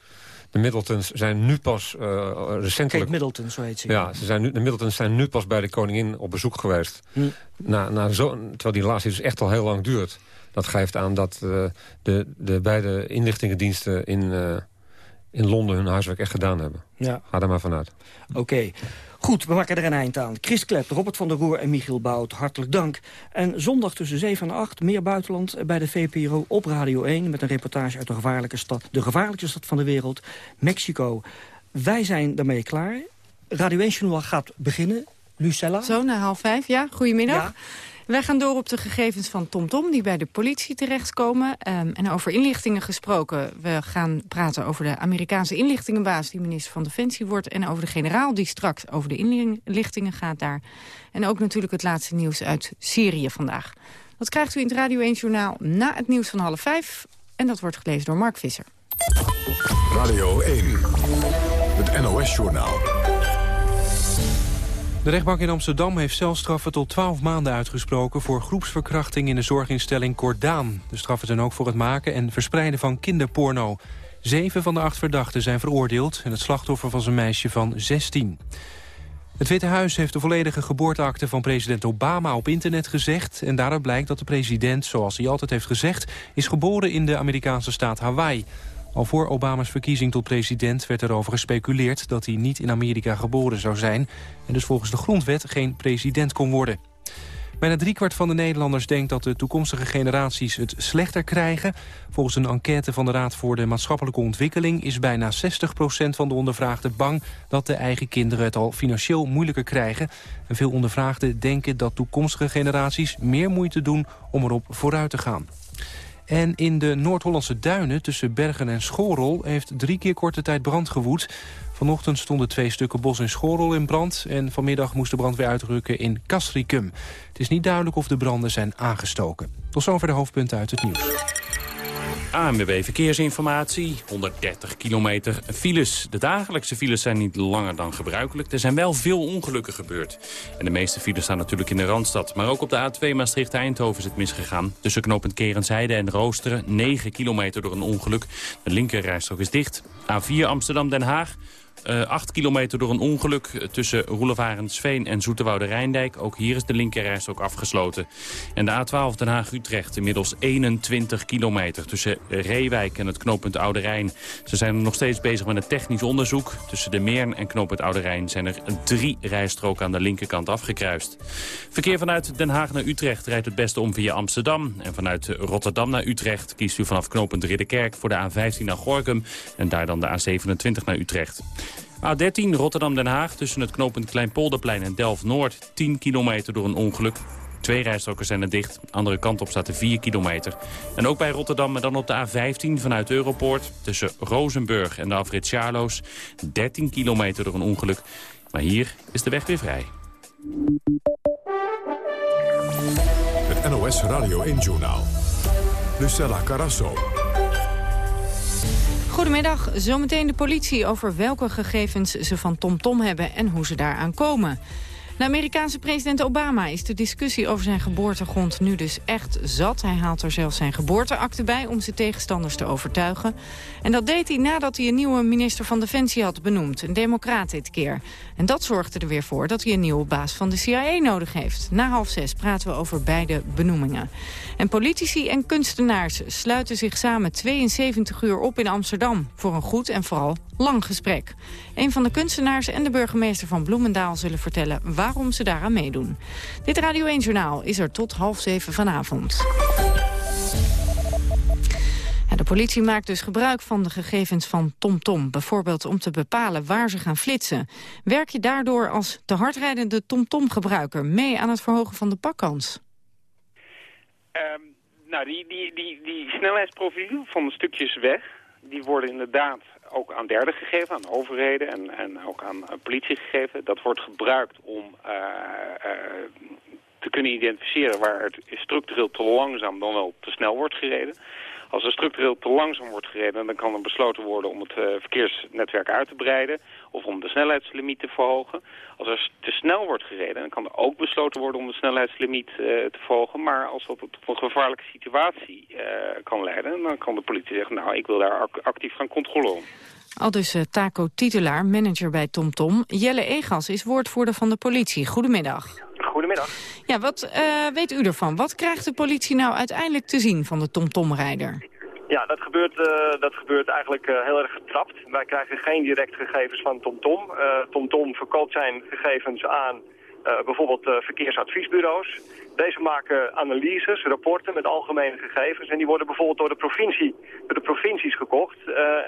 De Middletons zijn nu pas uh, recentelijk... Kate Middleton, zo heet ze. Ja, ze zijn nu, de Middletons zijn nu pas bij de koningin op bezoek geweest. Hm. Na, na zo, terwijl die relatie dus echt al heel lang duurt. Dat geeft aan dat uh, de, de beide inlichtingendiensten in, uh, in Londen hun huiswerk echt gedaan hebben. Ja. Ga er maar vanuit. Oké. Goed, we maken er een eind aan. Chris Klep, Robert van der Roer en Michiel Bout, hartelijk dank. En zondag tussen 7 en 8, meer buitenland bij de VPRO op Radio 1... met een reportage uit de gevaarlijke stad, de gevaarlijkste stad van de wereld, Mexico. Wij zijn daarmee klaar. Radio 1 Journal gaat beginnen. Lucella? Zo, na half vijf, ja. Goedemiddag. Ja. Wij gaan door op de gegevens van TomTom Tom, die bij de politie terechtkomen. Um, en over inlichtingen gesproken. We gaan praten over de Amerikaanse inlichtingenbaas... die minister van Defensie wordt. En over de generaal die straks over de inlichtingen gaat daar. En ook natuurlijk het laatste nieuws uit Syrië vandaag. Dat krijgt u in het Radio 1 Journaal na het nieuws van half vijf. En dat wordt gelezen door Mark Visser. Radio 1, het NOS-journaal. De rechtbank in Amsterdam heeft celstraffen tot 12 maanden uitgesproken... voor groepsverkrachting in de zorginstelling Cordaan. De straffen zijn ook voor het maken en verspreiden van kinderporno. Zeven van de acht verdachten zijn veroordeeld... en het slachtoffer was een meisje van 16. Het Witte Huis heeft de volledige geboorteakte van president Obama op internet gezegd. En daaruit blijkt dat de president, zoals hij altijd heeft gezegd... is geboren in de Amerikaanse staat Hawaii. Al voor Obama's verkiezing tot president werd erover gespeculeerd... dat hij niet in Amerika geboren zou zijn... en dus volgens de grondwet geen president kon worden. Bijna driekwart van de Nederlanders denkt dat de toekomstige generaties het slechter krijgen. Volgens een enquête van de Raad voor de Maatschappelijke Ontwikkeling... is bijna 60% van de ondervraagden bang dat de eigen kinderen het al financieel moeilijker krijgen. En veel ondervraagden denken dat toekomstige generaties meer moeite doen om erop vooruit te gaan. En in de Noord-Hollandse duinen tussen Bergen en Schorel... heeft drie keer korte tijd brand gewoed. Vanochtend stonden twee stukken bos in Schorel in brand... en vanmiddag moest de brandweer uitrukken in Castricum. Het is niet duidelijk of de branden zijn aangestoken. Tot zover de hoofdpunten uit het nieuws. ANWB Verkeersinformatie, 130 kilometer files. De dagelijkse files zijn niet langer dan gebruikelijk. Er zijn wel veel ongelukken gebeurd. En de meeste files staan natuurlijk in de Randstad. Maar ook op de A2 Maastricht-Eindhoven is het misgegaan. Tussen knooppunt Kerensheide en Roosteren, 9 kilometer door een ongeluk. De linkerrijstrook is dicht. A4 Amsterdam-Den Haag. Uh, eh, 8 kilometer door een ongeluk tussen Roelevarensveen en Zoeterwoude Rijndijk. Ook hier is de linkerreis ook afgesloten. En de A12 Den Haag-Utrecht inmiddels 21 kilometer tussen Reewijk en het knooppunt Oude Rijn. Ze zijn nog steeds bezig met een technisch onderzoek. Tussen de Meern en knooppunt Oude Rijn zijn er drie rijstroken aan de linkerkant afgekruist. Verkeer vanuit Den Haag naar Utrecht rijdt het beste om via Amsterdam. En vanuit Rotterdam naar Utrecht kiest u vanaf knooppunt Ridderkerk voor de A15 naar Gorkum. En daar dan de A27 naar Utrecht. A13 Rotterdam-Den Haag tussen het knooppunt Kleinpolderplein en Delft-Noord. 10 kilometer door een ongeluk. Twee rijstroken zijn er dicht. Andere kant op staat er 4 kilometer. En ook bij Rotterdam, maar dan op de A15 vanuit Europoort... tussen Rozenburg en de afrit Charloes. 13 kilometer door een ongeluk. Maar hier is de weg weer vrij. Het NOS Radio 1-journaal. Lucella Carasso. Goedemiddag. Zometeen de politie over welke gegevens ze van TomTom Tom hebben en hoe ze daaraan komen. De Amerikaanse president Obama is de discussie over zijn geboortegrond nu dus echt zat. Hij haalt er zelfs zijn geboorteakte bij om zijn tegenstanders te overtuigen. En dat deed hij nadat hij een nieuwe minister van Defensie had benoemd. Een democraat dit keer. En dat zorgde er weer voor dat hij een nieuwe baas van de CIA nodig heeft. Na half zes praten we over beide benoemingen. En politici en kunstenaars sluiten zich samen 72 uur op in Amsterdam... voor een goed en vooral lang gesprek. Een van de kunstenaars en de burgemeester van Bloemendaal zullen vertellen waarom ze daaraan meedoen. Dit Radio 1-journaal is er tot half zeven vanavond. de politie maakt dus gebruik van de gegevens van TomTom. Tom, bijvoorbeeld om te bepalen waar ze gaan flitsen. Werk je daardoor als te hardrijdende TomTom-gebruiker mee aan het verhogen van de pakkans? Um, nou, die, die, die, die snelheidsprofielen van de stukjes weg... die worden inderdaad ook aan derden gegeven, aan overheden en, en ook aan, politie gegeven. Dat wordt gebruikt om uh, uh, te kunnen identificeren waar het structureel te langzaam dan wel te snel wordt gereden. Als er structureel te langzaam wordt gereden, dan kan er besloten worden om het uh, verkeersnetwerk uit te breiden of om de snelheidslimiet te verhogen. Als er te snel wordt gereden, dan kan er ook besloten worden om de snelheidslimiet uh, te verhogen. Maar als dat tot een gevaarlijke situatie uh, kan leiden, dan kan de politie zeggen, nou, ik wil daar actief gaan controleren. Al dus Taco Titulaar, manager bij TomTom. Tom. Jelle Egas is woordvoerder van de politie. Goedemiddag. Goedemiddag. Ja, wat uh, weet u ervan? Wat krijgt de politie nou uiteindelijk te zien van de TomTom-rijder? Ja, dat gebeurt, uh, dat gebeurt eigenlijk uh, heel erg getrapt. Wij krijgen geen direct gegevens van TomTom. TomTom verkoopt zijn gegevens aan bijvoorbeeld verkeersadviesbureaus. Deze maken analyses, rapporten met algemene gegevens. En die worden bijvoorbeeld door de, provincie, door de provincies gekocht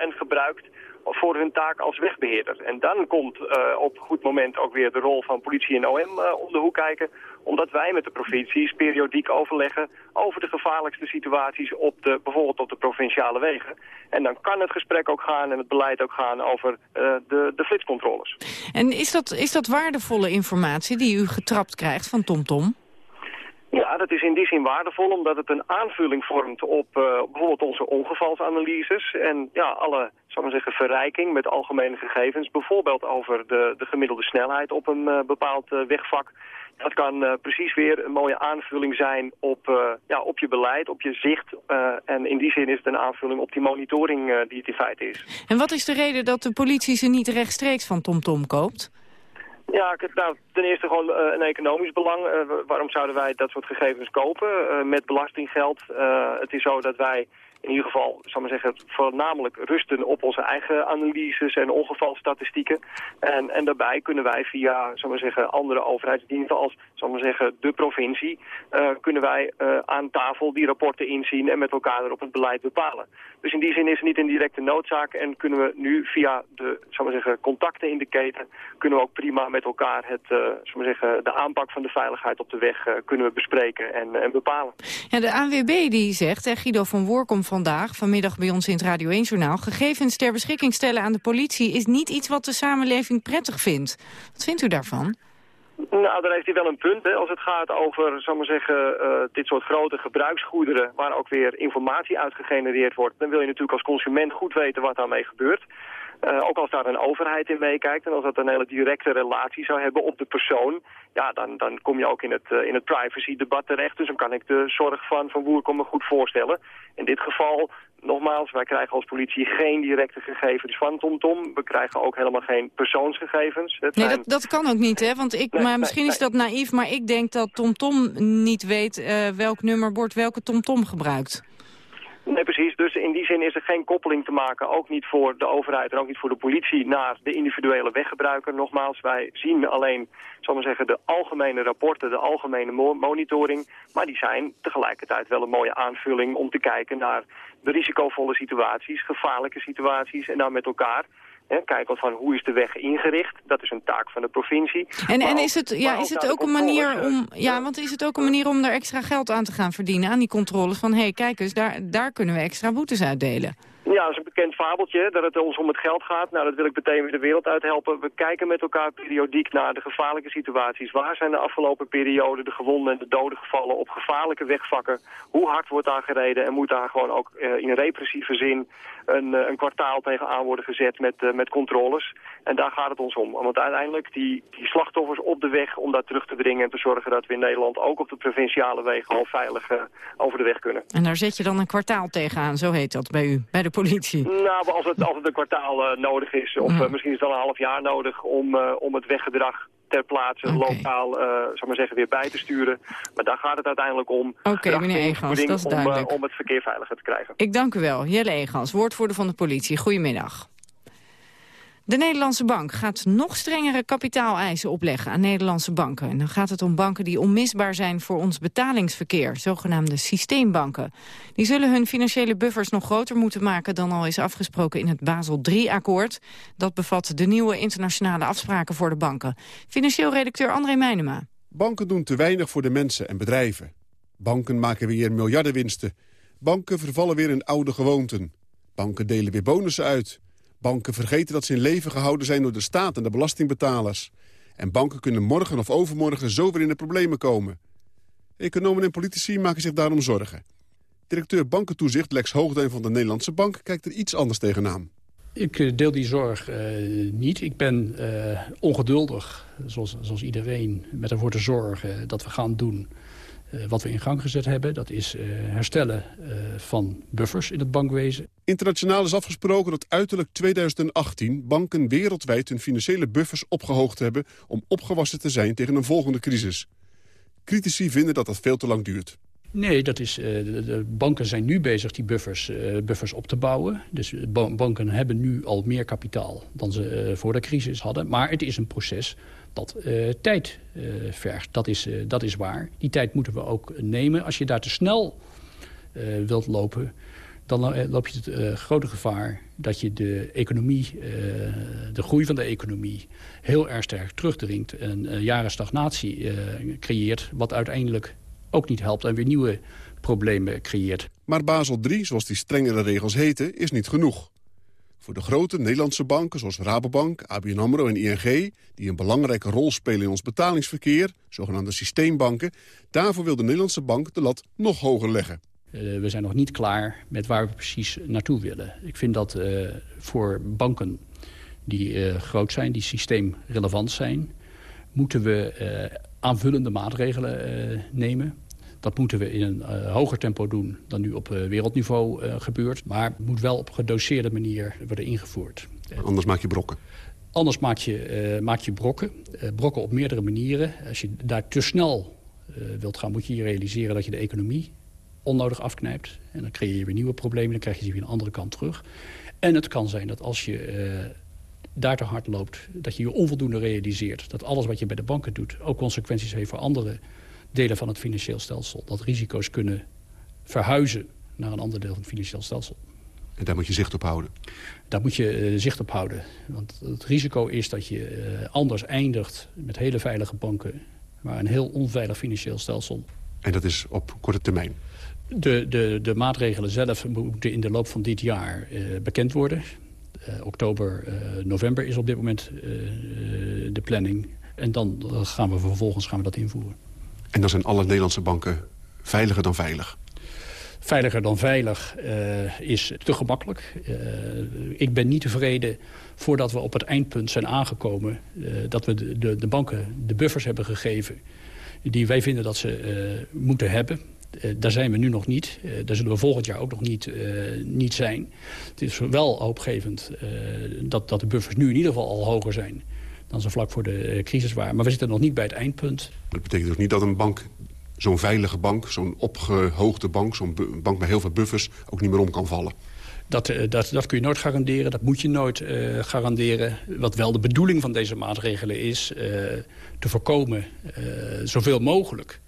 en gebruikt voor hun taak als wegbeheerder. En dan komt uh, op een goed moment ook weer de rol van politie en OM uh, om de hoek kijken. Omdat wij met de provincies periodiek overleggen over de gevaarlijkste situaties op de, bijvoorbeeld op de provinciale wegen. En dan kan het gesprek ook gaan en het beleid ook gaan over uh, de, de flitscontroles. En is dat, is dat waardevolle informatie die u getrapt krijgt van TomTom? Tom? Ja, dat is in die zin waardevol omdat het een aanvulling vormt op uh, bijvoorbeeld onze ongevalsanalyses en ja, alle, zou maar zeggen, verrijking met algemene gegevens, bijvoorbeeld over de, de gemiddelde snelheid op een uh, bepaald uh, wegvak. Dat kan precies weer een mooie aanvulling zijn op, ja, op je beleid, op je zicht. en in die zin is het een aanvulling op die monitoring die het in feite is. En wat is de reden dat de politie ze niet rechtstreeks van TomTom koopt? Ja, nou, ten eerste gewoon uh, een economisch belang. Uh, waarom zouden wij dat soort gegevens kopen? Uh, met belastinggeld. het is zo dat wij in ieder geval, zal maar zeggen, voornamelijk rusten op onze eigen analyses en ongevalstatistieken. En, en daarbij kunnen wij via, zal maar zeggen, andere overheidsdiensten als, zal maar zeggen, de provincie, uh, kunnen wij uh, aan tafel die rapporten inzien en met elkaar erop het beleid bepalen. Dus in die zin is het niet een directe noodzaak en kunnen we nu via de, zal maar zeggen, contacten in de keten, kunnen we ook prima met elkaar het, uh, zal maar zeggen, de aanpak van de veiligheid op de weg kunnen we bespreken en, en bepalen. Ja, de ANWB die zegt, hè, Guido van Woorkom vandaag, vanmiddag bij ons in het Radio 1-journaal... gegevens ter beschikking stellen aan de politie... is niet iets wat de samenleving prettig vindt. Wat vindt u daarvan? Nou, daar heeft hij wel een punt. Hè. Als het gaat over, zal maar zeggen, uh, dit soort grote gebruiksgoederen... waar ook weer informatie uit gegenereerd wordt... dan wil je natuurlijk als consument goed weten wat daarmee gebeurt. Uh, ook als daar een overheid in meekijkt en als dat een hele directe relatie zou hebben op de persoon, ja, dan, dan kom je ook in het, uh, in het privacy-debat terecht. Dus dan kan ik de zorg van Van Woerkom me goed voorstellen. In dit geval, nogmaals, wij krijgen als politie geen directe gegevens van TomTom. We krijgen ook helemaal geen persoonsgegevens. Het nee, dat, dat kan ook niet, hè? Want ik, nee, maar misschien nee, is dat naïef, maar ik denk dat TomTom niet weet uh, welk nummerbord welke TomTom gebruikt. Nee, precies. Dus in die zin is er geen koppeling te maken, ook niet voor de overheid en ook niet voor de politie, naar de individuele weggebruiker. Nogmaals, wij zien alleen, zal maar zeggen, de algemene rapporten, de algemene monitoring, maar die zijn tegelijkertijd wel een mooie aanvulling om te kijken naar de risicovolle situaties, gevaarlijke situaties en dan met elkaar kijken van hoe is de weg ingericht. Dat is een taak van de provincie. En, en is het, ja, is het ook een manier om. Ja, want is het ook een manier om daar extra geld aan te gaan verdienen? Aan die controles van hé, hey, kijk eens, daar, daar kunnen we extra boetes uitdelen. Ja, dat is een bekend fabeltje, dat het ons om het geld gaat. Nou, dat wil ik meteen weer de wereld uithelpen. We kijken met elkaar periodiek naar de gevaarlijke situaties. Waar zijn de afgelopen periode de gewonden en de doden gevallen op gevaarlijke wegvakken? Hoe hard wordt daar gereden? En moet daar gewoon ook uh, in repressieve zin een, uh, een kwartaal tegenaan worden gezet met, uh, met controles? En daar gaat het ons om. Want uiteindelijk die, die slachtoffers op de weg om dat terug te dringen en te zorgen dat we in Nederland ook op de provinciale wegen al veilig over de weg kunnen. En daar zet je dan een kwartaal tegenaan, zo heet dat bij u, bij de politie? Nou, als het, als het een kwartaal uh, nodig is, of misschien is het dan een half jaar nodig om, om het weggedrag ter plaatse okay. lokaal, zou maar zeggen, weer bij te sturen. Maar daar gaat het uiteindelijk om. Oké, okay, meneer Egans, dat is om, duidelijk. om het verkeer veiliger te krijgen. Ik dank u wel. Jelle Egans, woordvoerder van de politie. Goedemiddag. De Nederlandse Bank gaat nog strengere kapitaaleisen opleggen aan Nederlandse banken. En dan gaat het om banken die onmisbaar zijn voor ons betalingsverkeer, zogenaamde systeembanken. Die zullen hun financiële buffers nog groter moeten maken dan al is afgesproken in het Basel III-akkoord. Dat bevat de nieuwe internationale afspraken voor de banken. Financieel redacteur André Meijnema. Banken doen te weinig voor de mensen en bedrijven. Banken maken weer miljardenwinsten. Banken vervallen weer in oude gewoonten. Banken delen weer bonussen uit. Banken vergeten dat ze in leven gehouden zijn door de staat en de belastingbetalers. En banken kunnen morgen of overmorgen zo weer in de problemen komen. Economen en politici maken zich daarom zorgen. Directeur bankentoezicht Lex Hoogduin van de Nederlandse Bank kijkt er iets anders tegenaan. Ik deel die zorg uh, niet. Ik ben uh, ongeduldig, zoals, zoals iedereen, met ervoor te zorgen dat we gaan doen uh, wat we in gang gezet hebben. Dat is uh, herstellen uh, van buffers in het bankwezen. Internationaal is afgesproken dat uiterlijk 2018 banken wereldwijd hun financiële buffers opgehoogd hebben om opgewassen te zijn tegen een volgende crisis. Critici vinden dat dat veel te lang duurt. Nee, dat is, de, de banken zijn nu bezig die buffers, buffers op te bouwen. Dus banken hebben nu al meer kapitaal dan ze voor de crisis hadden. Maar het is een proces dat uh, tijd uh, vergt. Dat is, uh, dat is waar. Die tijd moeten we ook nemen. Als je daar te snel wilt lopen... dan loop je het grote gevaar dat je de economie, de groei van de economie... heel erg sterk terugdringt en jaren stagnatie creëert... wat uiteindelijk ook niet helpt en weer nieuwe problemen creëert. Maar Basel III, zoals die strengere regels heten, is niet genoeg. Voor de grote Nederlandse banken zoals Rabobank, ABN AMRO en ING... die een belangrijke rol spelen in ons betalingsverkeer, zogenaamde systeembanken... daarvoor wil de Nederlandse bank de lat nog hoger leggen. Uh, we zijn nog niet klaar met waar we precies naartoe willen. Ik vind dat uh, voor banken die uh, groot zijn, die systeemrelevant zijn... moeten we aanvullende maatregelen nemen. Dat moeten we in een uh, hoger tempo doen dan nu op uh, wereldniveau uh, gebeurt. Maar het moet wel op gedoseerde manier worden ingevoerd. Anders maak je brokken? Anders maak je, maak je brokken. brokken op meerdere manieren. Als je daar te snel wilt gaan, moet je je realiseren dat je de economie onnodig afknijpt. En dan creëer je weer nieuwe problemen, dan krijg je ze weer een andere kant terug. En het kan zijn dat als je daar te hard loopt... dat je je onvoldoende realiseert dat alles wat je bij de banken doet... ook consequenties heeft voor andere delen van het financieel stelsel. Dat risico's kunnen verhuizen naar een ander deel van het financieel stelsel. En daar moet je zicht op houden? Daar moet je uh, zicht op houden. Want het risico is dat je uh, anders eindigt met hele veilige banken... maar een heel onveilig financieel stelsel. En dat is op korte termijn? De, de, de maatregelen zelf moeten in de loop van dit jaar uh, bekend worden. oktober, november is op dit moment de planning. En dan gaan we vervolgens gaan we dat invoeren. En dan zijn alle Nederlandse banken veiliger dan veilig? Veiliger dan veilig uh, is te gemakkelijk. Uh, ik ben niet tevreden voordat we op het eindpunt zijn aangekomen... Uh, dat we de, de, de, banken de buffers hebben gegeven... die wij vinden dat ze moeten hebben. daar zijn we nu nog niet. daar zullen we volgend jaar ook nog niet, niet zijn. Het is wel hoopgevend dat, dat de buffers nu in ieder geval al hoger zijn dan ze vlak voor de eh, crisis waren. Maar we zitten nog niet bij het eindpunt. Dat betekent dus niet dat een bank, zo'n veilige bank... zo'n opgehoogde bank, zo'n bank met heel veel buffers... ook niet meer om kan vallen? Dat, eh, dat, dat kun je nooit garanderen, dat moet je nooit uh, garanderen. Wat wel de bedoeling van deze maatregelen is... Uh, te voorkomen, uh, zoveel mogelijk,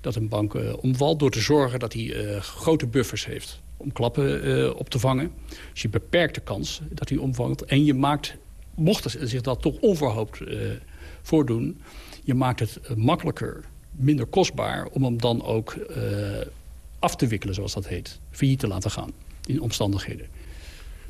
dat een bank omvalt... door te zorgen dat hij grote buffers heeft om klappen op te vangen. Dus je beperkt de kans dat hij omvalt. En je maakt mocht zich dat toch onverhoopt uh, voordoen... je maakt het makkelijker, minder kostbaar... om hem dan ook uh, af te wikkelen, zoals dat heet. Failliet te laten gaan in omstandigheden.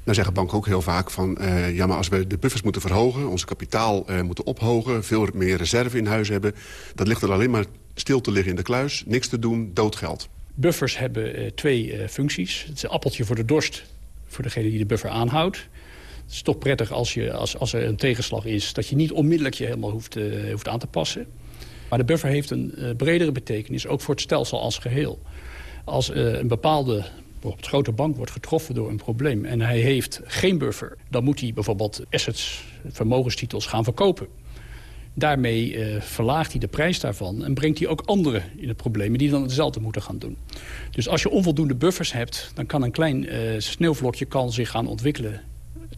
Nou zeggen banken ook heel vaak van... ja, maar als we de buffers moeten verhogen... onze kapitaal moeten ophogen... veel meer reserve in huis hebben... dat ligt er alleen maar stil te liggen in de kluis. Niks te doen, doodgeld. Buffers hebben twee functies. Het is een appeltje voor de dorst voor degene die de buffer aanhoudt. Het is toch prettig als, je, als, als er een tegenslag is... dat je niet onmiddellijk je helemaal hoeft, uh, hoeft aan te passen. Maar de buffer heeft een uh, bredere betekenis, ook voor het stelsel als geheel. Als uh, een bepaalde grote bank wordt getroffen door een probleem... en hij heeft geen buffer, dan moet hij bijvoorbeeld assets, vermogenstitels gaan verkopen. Daarmee uh, verlaagt hij de prijs daarvan en brengt hij ook anderen in het probleem... die dan hetzelfde moeten gaan doen. Dus als je onvoldoende buffers hebt, dan kan een klein sneeuwvlokje kan zich gaan ontwikkelen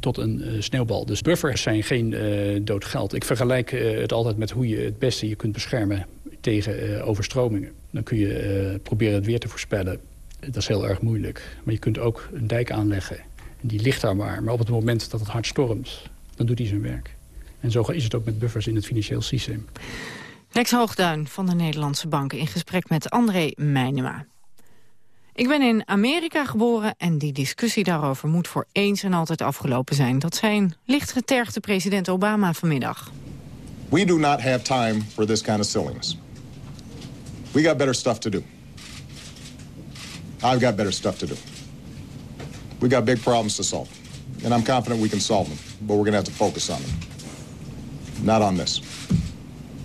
tot een uh, sneeuwbal. Dus buffers zijn geen uh, dood geld. Ik vergelijk uh, het altijd met hoe je het beste je kunt beschermen tegen overstromingen. Dan kun je proberen het weer te voorspellen. Dat is heel erg moeilijk. Maar je kunt ook een dijk aanleggen. En die ligt daar maar. Maar op het moment dat het hard stormt, dan doet hij zijn werk. En zo is het ook met buffers in het financieel systeem. Lex Hoogduin van de Nederlandse Banken in gesprek met André Meijnema. Ik ben in Amerika geboren en die discussie daarover moet voor eens en altijd afgelopen zijn. Dat zei een lichtgetergde president Obama vanmiddag. We do not have time for this kind of silliness. We got better stuff to do. I've got better stuff to do. We got big problems to solve. And I'm confident we can solve them, but we're going to have to focus on them. Not on this.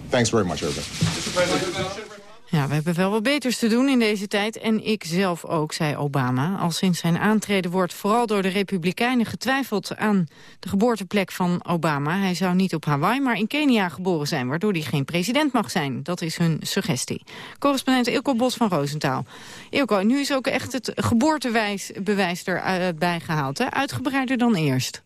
Thanks very much, everybody. Ja, we hebben wel wat beters te doen in deze tijd. En ik zelf ook, zei Obama. Al sinds zijn aantreden wordt vooral door de Republikeinen getwijfeld aan de geboorteplek van Obama. Hij zou niet op Hawaii, maar in Kenia geboren zijn, waardoor hij geen president mag zijn. Dat is hun suggestie. Correspondent Ilko Bos van Roosentaal. Ilko, nu is ook echt het geboortebewijs erbij gehaald, hè? uitgebreider dan eerst.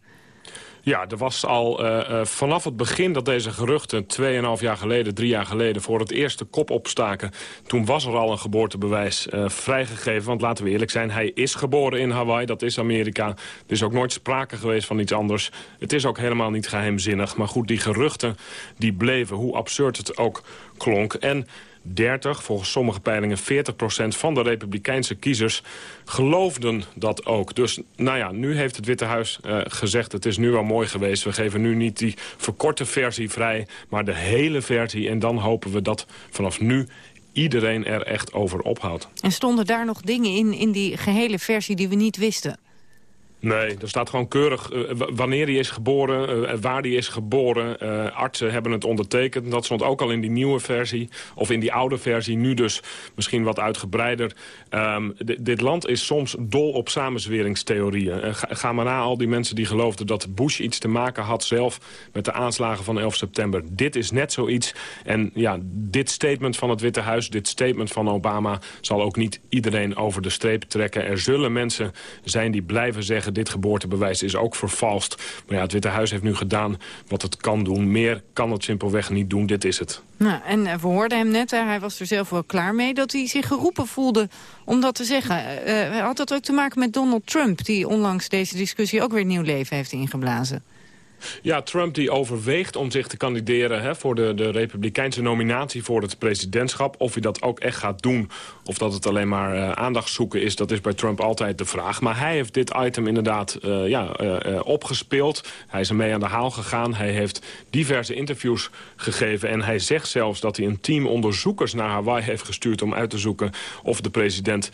Ja, er was al uh, vanaf het begin dat deze geruchten... 2,5 jaar geleden, drie jaar geleden, voor het eerst de kop opstaken... toen was er al een geboortebewijs uh, vrijgegeven. Want laten we eerlijk zijn, hij is geboren in Hawaii. Dat is Amerika. Er is ook nooit sprake geweest van iets anders. Het is ook helemaal niet geheimzinnig. Maar goed, die geruchten die bleven, hoe absurd het ook klonk. En 30, volgens sommige peilingen 40 procent van de republikeinse kiezers geloofden dat ook. Dus nou ja, nu heeft het Witte Huis uh, gezegd, het is nu wel mooi geweest. We geven nu niet die verkorte versie vrij, maar de hele versie. En dan hopen we dat vanaf nu iedereen er echt over ophoudt. En stonden daar nog dingen in, in die gehele versie die we niet wisten? Nee, er staat gewoon keurig uh, wanneer hij is geboren, uh, waar hij is geboren. Uh, artsen hebben het ondertekend. Dat stond ook al in die nieuwe versie, of in die oude versie. Nu dus misschien wat uitgebreider. Um, dit land is soms dol op samenzweringstheorieën. Ga, ga, maar na al die mensen die geloofden dat Bush iets te maken had zelf... met de aanslagen van 11 september. Dit is net zoiets. En ja, dit statement van het Witte Huis, dit statement van Obama... zal ook niet iedereen over de streep trekken. Er zullen mensen zijn die blijven zeggen dit geboortebewijs is ook vervalst. Maar ja, het Witte Huis heeft nu gedaan wat het kan doen. Meer kan het simpelweg niet doen, dit is het. Nou, en we hoorden hem net, hij was er zelf wel klaar mee... dat hij zich geroepen voelde om dat te zeggen. Uh, had dat ook te maken met Donald Trump... die onlangs deze discussie ook weer nieuw leven heeft ingeblazen? Ja, Trump die overweegt om zich te kandideren hè, voor de, de republikeinse nominatie voor het presidentschap. Of hij dat ook echt gaat doen of dat het alleen maar uh, aandacht zoeken is, dat is bij Trump altijd de vraag. Maar hij heeft dit item inderdaad uh, ja, uh, opgespeeld. Hij is ermee aan de haal gegaan. Hij heeft diverse interviews gegeven. En hij zegt zelfs dat hij een team onderzoekers naar Hawaii heeft gestuurd... om uit te zoeken of de president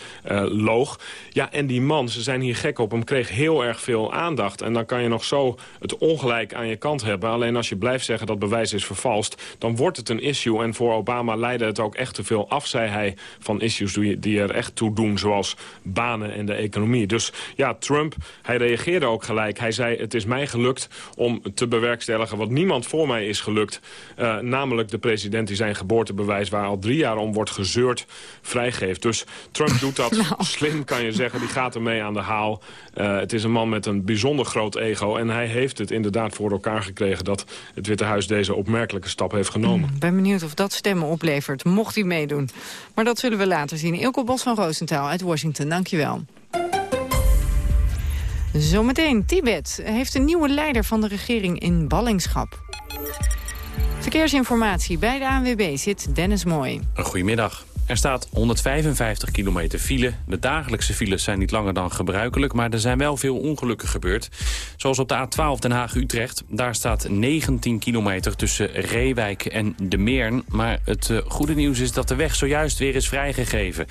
loog. Ja, en die man, ze zijn hier gek op hem, kreeg heel erg veel aandacht. En dan kan je nog zo het ongelijk aan je kant hebben. Alleen als je blijft zeggen dat bewijs is vervalst... dan wordt het een issue. En voor Obama leidde het ook echt te veel af, zei hij, van issues die er echt toe doen, zoals banen en de economie. Dus ja, Trump, hij reageerde ook gelijk. Hij zei, het is mij gelukt om te bewerkstelligen wat niemand voor mij is gelukt. Uh, namelijk de president die zijn geboortebewijs, waar al drie jaar om wordt gezeurd, vrijgeeft. Dus Trump doet dat nou. slim, kan je zeggen. Die gaat ermee aan de haal. Uh, het is een man met een bijzonder groot ego. En hij heeft het inderdaad voor elkaar gekregen... dat het Witte Huis deze opmerkelijke stap heeft genomen. Ik ben benieuwd of dat stemmen oplevert, mocht hij meedoen. Maar dat zullen we later zien. Ilko Bos van Roosentaal uit Washington, dankjewel. Zometeen, Tibet heeft een nieuwe leider van de regering in ballingschap. Verkeersinformatie bij de ANWB zit Dennis Mooi. Goedemiddag. Er staat 155 kilometer file. De dagelijkse files zijn niet langer dan gebruikelijk... maar er zijn wel veel ongelukken gebeurd. Zoals op de A12 Den Haag-Utrecht. Daar staat 19 kilometer tussen Reewijk en De Meern. Maar het uh, goede nieuws is dat de weg zojuist weer is vrijgegeven.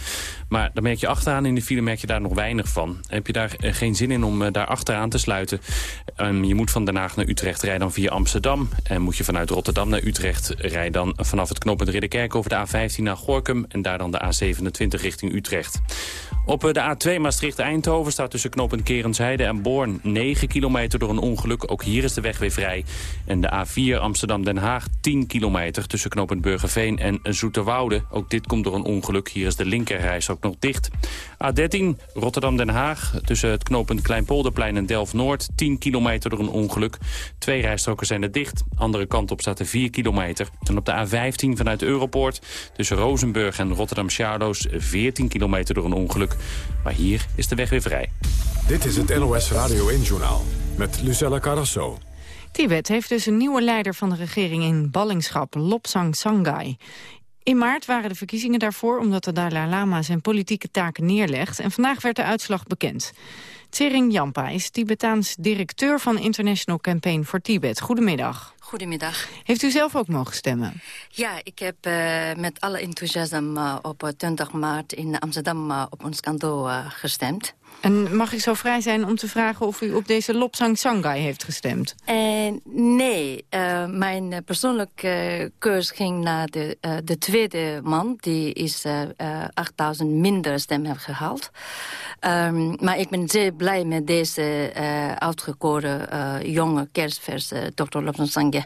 Maar dan merk je achteraan in de file merk je daar nog weinig van. Heb je daar uh, geen zin in om uh, daar achteraan te sluiten? Um, je moet van Den Haag naar Utrecht rijden via Amsterdam. En moet je vanuit Rotterdam naar Utrecht rijden dan vanaf het knooppunt Ridderkerk... over de A15 naar Gorkum en daar dan de A27 richting Utrecht. Op eh, de A2 Maastricht-Eindhoven staat tussen knooppunt Kerensheide en Born 9 kilometer door een ongeluk. Ook hier is de weg weer vrij. En de A4 Amsterdam-Den Haag 10 kilometer tussen knooppunt Burgerveen en Zoeterwoude. Ook dit komt door een ongeluk. Hier is de linkerreis ook nog dicht. A13 Rotterdam-Den Haag tussen het knooppunt Kleinpolderplein en Delft-Noord 10 kilometer door een ongeluk. Twee rijstroken zijn er dicht. Andere kant op staat er 4 kilometer. En op de A15 vanuit Europoort tussen Rozenburg en Rotterdam-Charloes 14 kilometer door een ongeluk. Maar hier is de weg weer vrij. Dit is het NOS Radio 1-journaal met Lucella Carrasso. Tibet heeft dus een nieuwe leider van de regering in ballingschap, Lopsang Sangai. In maart waren de verkiezingen daarvoor omdat de Dalai Lama zijn politieke taken neerlegt. En vandaag werd de uitslag bekend. Tsering Jampa is Tibetaans directeur van International Campaign for Tibet. Goedemiddag. Goedemiddag. Heeft u zelf ook mogen stemmen? Ja, ik heb uh, met alle enthousiasme uh, op 20 maart in Amsterdam uh, op ons kantoor gestemd. En mag ik zo vrij zijn om te vragen of u op deze Lopsang Sangai heeft gestemd? Uh, nee, uh, mijn persoonlijke keus ging naar de, de tweede man. Die is 8000 minder stem heeft gehaald. Um, maar ik ben zeer blij met deze uitgekoren jonge kerstvers, Dr. Lopsang Sangai.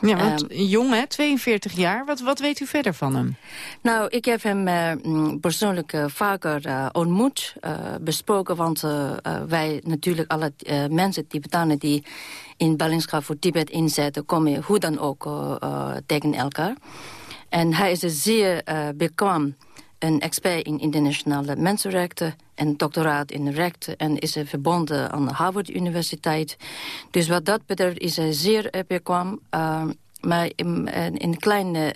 Ja, want um, jong hè, 42 jaar. Wat, wat weet u verder van hem? Nou, ik heb hem uh, persoonlijk uh, vaker uh, ontmoet, besproken. Want wij natuurlijk alle mensen, Tibetanen die in ballingschap voor Tibet inzetten... komen hoe dan ook tegen elkaar. En hij is zeer bekwaam een expert in internationale mensenrechten en doctoraat in rechten en is verbonden aan de Harvard Universiteit. Dus wat dat betreft is hij zeer bekwaam. Uh, maar in, een kleine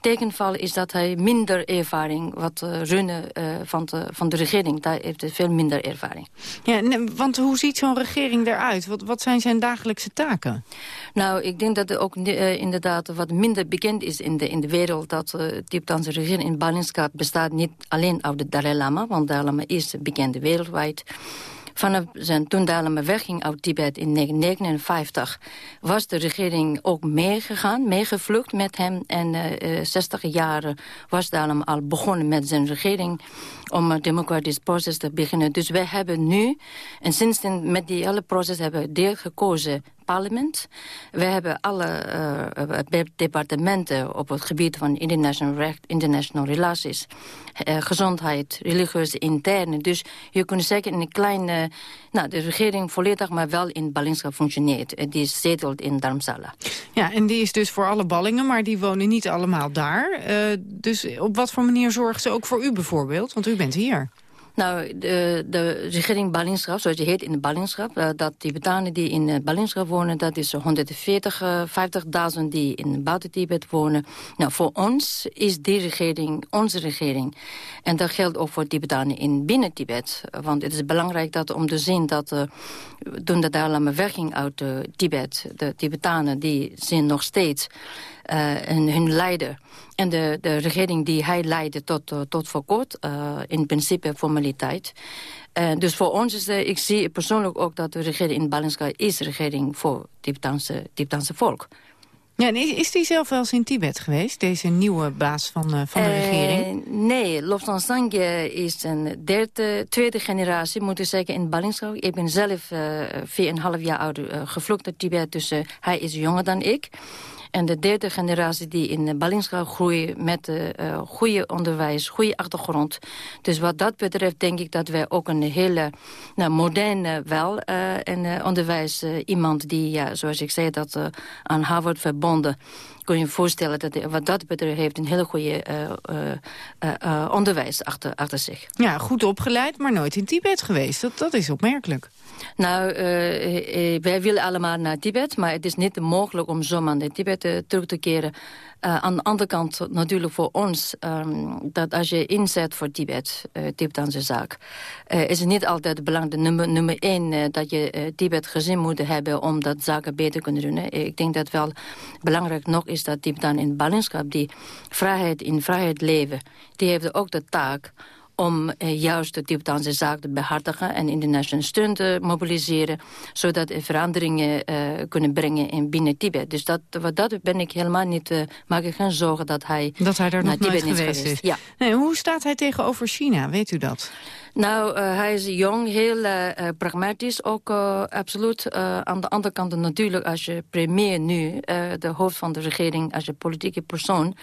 tekenval is dat hij minder ervaring... wat runnen van, de, van de regering, daar heeft hij veel minder ervaring. Ja, want hoe ziet zo'n regering eruit? Wat, wat zijn zijn dagelijkse taken? Nou, ik denk dat er ook inderdaad wat minder bekend is in de, in de wereld... dat de Tibetanse regering in ballingschap bestaat niet alleen uit de Dalai Lama... want Dalai Lama is bekend wereldwijd... Vanaf zijn toen Dalai wegging uit Tibet in 1959... was de regering ook meegegaan, meegevlucht met hem. En uh, 60 jaar was Dalai al begonnen met zijn regering... om een democratisch proces te beginnen. Dus wij hebben nu, en sindsdien met die hele proces hebben we deel gekozen parlement. We hebben alle uh, departementen op het gebied van international recht, international relaties, gezondheid, religieuze interne. Dus je kunt zeggen in een kleine, nou de regering volledig, maar wel in ballingschap functioneert. Die zetelt in Darmsala. Ja, en die is dus voor alle ballingen, maar die wonen niet allemaal daar. Dus op wat voor manier zorgen ze ook voor u bijvoorbeeld? Want bent hier. Nou, de, de regering Ballingschap, zoals je heet in de Ballingschap... Uh, dat Tibetanen die in uh, Ballingschap wonen, dat is 140, uh, 50.000 die in buiten Tibet wonen. Nou, voor ons is die regering onze regering. En dat geldt ook voor Tibetanen in binnen Tibet. Want het is belangrijk dat om te zien dat uh, toen de Dalai Lama wegging uit Tibet... de Tibetanen die zijn nog steeds uh, hun leider. En de, de regering die hij leidde tot, uh, tot voor kort, uh, in principe formaliteit. Uh, dus voor ons is, uh, ik zie persoonlijk ook dat de regering in Balinska is regering voor het Tibetanse, Tibetanse volk. Ja, en is, die zelf wel eens in Tibet geweest, deze nieuwe baas van, uh, van de regering? Nee, Lobsang Sangye is een derde, tweede generatie, moet ik zeggen, in Balinska. Ik ben zelf vier en half jaar oud gevlucht uit Tibet, dus hij is jonger dan ik. En de derde generatie die in Ballingschap groeit met uh, goede onderwijs, goede achtergrond. Dus wat dat betreft denk ik dat wij ook een hele nou, moderne wel uh, en, onderwijs iemand die, ja, zoals ik zei, dat aan Harvard verbonden kun je je voorstellen dat hij, wat dat betreft heeft een hele goede onderwijs achter, achter zich. Ja, goed opgeleid, maar nooit in Tibet geweest. Dat, dat is opmerkelijk. Nou, uh, wij willen allemaal naar Tibet, maar het is niet mogelijk om zomaar naar Tibet uh, terug te keren. Uh, aan de andere kant natuurlijk voor ons, um, dat als je inzet voor Tibet, uh, zaak, uh, is het niet altijd belangrijk, nummer, nummer één, dat je Tibet gezin moet hebben om dat zaken beter te kunnen doen. Hè. Ik denk dat wel belangrijk nog is dat Tibetan in ballingschap, die vrijheid in vrijheid leven, die heeft ook de taak om eh, juist de Tibetanse zaak te behartigen en internationale steun te mobiliseren, zodat er veranderingen uh, kunnen brengen in binnen Tibet. Dus dat, wat dat ben ik helemaal niet, uh, maak ik geen zorgen dat hij, dat hij daar naar nog Tibet nooit geweest, geweest. is. Ja. Nee, hoe staat hij tegenover China, weet u dat? Nou, uh, hij is jong, heel uh, pragmatisch ook uh, absoluut. aan de andere kant natuurlijk als je premier nu, de hoofd van de regering, als je politieke persoon...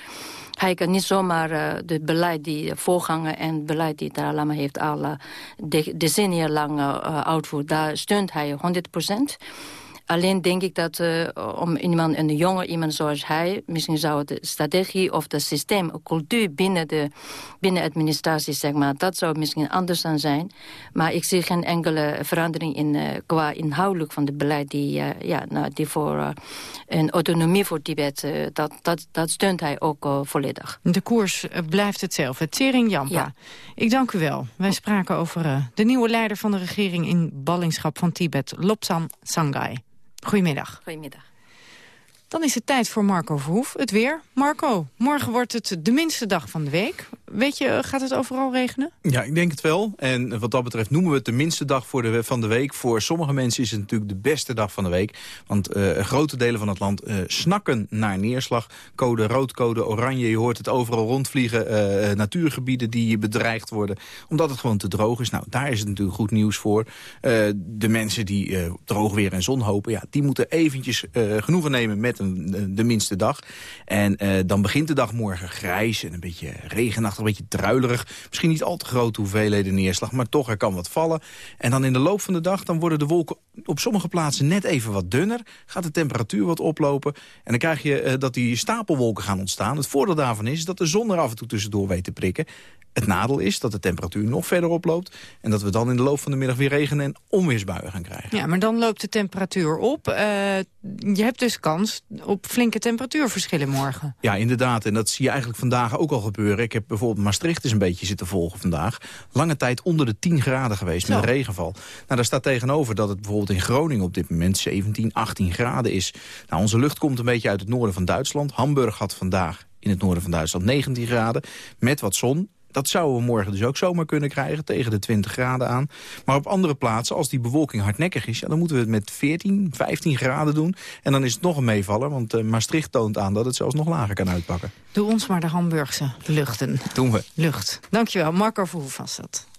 hij kan niet zomaar het beleid die voorganger en beleid die Dalai Lama heeft al de, decennia lang uitvoert, daar steunt hij 100 procent. Alleen denk ik dat uh, om iemand, een jonge iemand zoals hij... misschien zou de strategie of het systeem, cultuur binnen de binnen administratie, zeg maar... dat zou misschien anders dan zijn. Maar ik zie geen enkele verandering in, uh, qua inhoudelijk van het beleid... die, uh, ja, nou, die voor een autonomie voor Tibet, dat, dat, dat steunt hij ook volledig. De koers blijft hetzelfde. Tsering Jampa, ja. ik dank u wel. Wij spraken over de nieuwe leider van de regering in ballingschap van Tibet, Lobsang Sangai. Goedemiddag. Goedemiddag. Dan is het tijd voor Marco Verhoef. Het weer. Marco, morgen wordt het de minste dag van de week. Weet je, gaat het overal regenen? Ja, ik denk het wel. En wat dat betreft noemen we het de minste dag voor de, van de week. Voor sommige mensen is het natuurlijk de beste dag van de week. Want uh, grote delen van het land uh, snakken naar neerslag. Code rood, code oranje. Je hoort het overal rondvliegen. Uh, natuurgebieden die bedreigd worden. Omdat het gewoon te droog is. Nou, daar is het natuurlijk goed nieuws voor. de mensen die droog weer en zon hopen... Ja, die moeten eventjes genoegen nemen met een, de minste dag. En dan begint de dag morgen grijs en een beetje regenachtig een beetje druilerig. Misschien niet al te grote hoeveelheden neerslag, maar toch, er kan wat vallen. En dan in de loop van de dag, dan worden de wolken op sommige plaatsen net even wat dunner. Gaat de temperatuur wat oplopen. En dan krijg je uh, dat die stapelwolken gaan ontstaan. Het voordeel daarvan is dat de zon er af en toe tussendoor weet te prikken. Het nadeel is dat de temperatuur nog verder oploopt... en dat we dan in de loop van de middag weer regen- en onweersbuien gaan krijgen. Ja, maar dan loopt de temperatuur op. Uh, je hebt dus kans op flinke temperatuurverschillen morgen. Ja, inderdaad. En dat zie je eigenlijk vandaag ook al gebeuren. Ik heb bijvoorbeeld Maastricht eens een beetje zitten volgen vandaag. Lange tijd onder de 10 graden geweest Zo. met regenval. Nou, daar staat tegenover dat het bijvoorbeeld in Groningen op dit moment 17, 18 graden is. Nou, onze lucht komt een beetje uit het noorden van Duitsland. Hamburg had vandaag in het noorden van Duitsland 19 graden. Met wat zon. Dat zouden we morgen dus ook zomaar kunnen krijgen, tegen de 20 graden aan. Maar op andere plaatsen, als die bewolking hardnekkig is... Ja, dan moeten we het met 14, 15 graden doen. En dan is het nog een meevaller, want uh, Maastricht toont aan... dat het zelfs nog lager kan uitpakken. Doe ons maar de Hamburgse luchten. Doen we. Lucht. Dankjewel, Marco Verhoef was dat.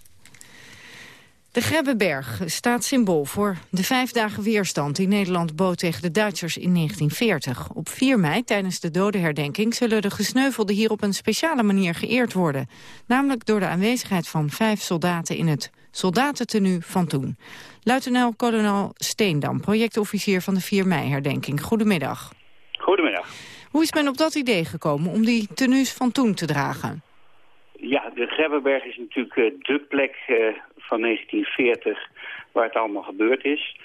De Grebbeberg staat symbool voor de vijf dagen weerstand... die Nederland bood tegen de Duitsers in 1940. Op 4 mei, tijdens de dodenherdenking... zullen de gesneuvelden hier op een speciale manier geëerd worden. Namelijk door de aanwezigheid van vijf soldaten in het soldatentenu van toen. Luitenant-kolonel Steendam, projectofficier van de 4 mei-herdenking. Goedemiddag. Goedemiddag. Hoe is men op dat idee gekomen om die tenues van toen te dragen? Ja, de Grebbeberg is natuurlijk uh, dé plek uh, van 1940 waar het allemaal gebeurd is.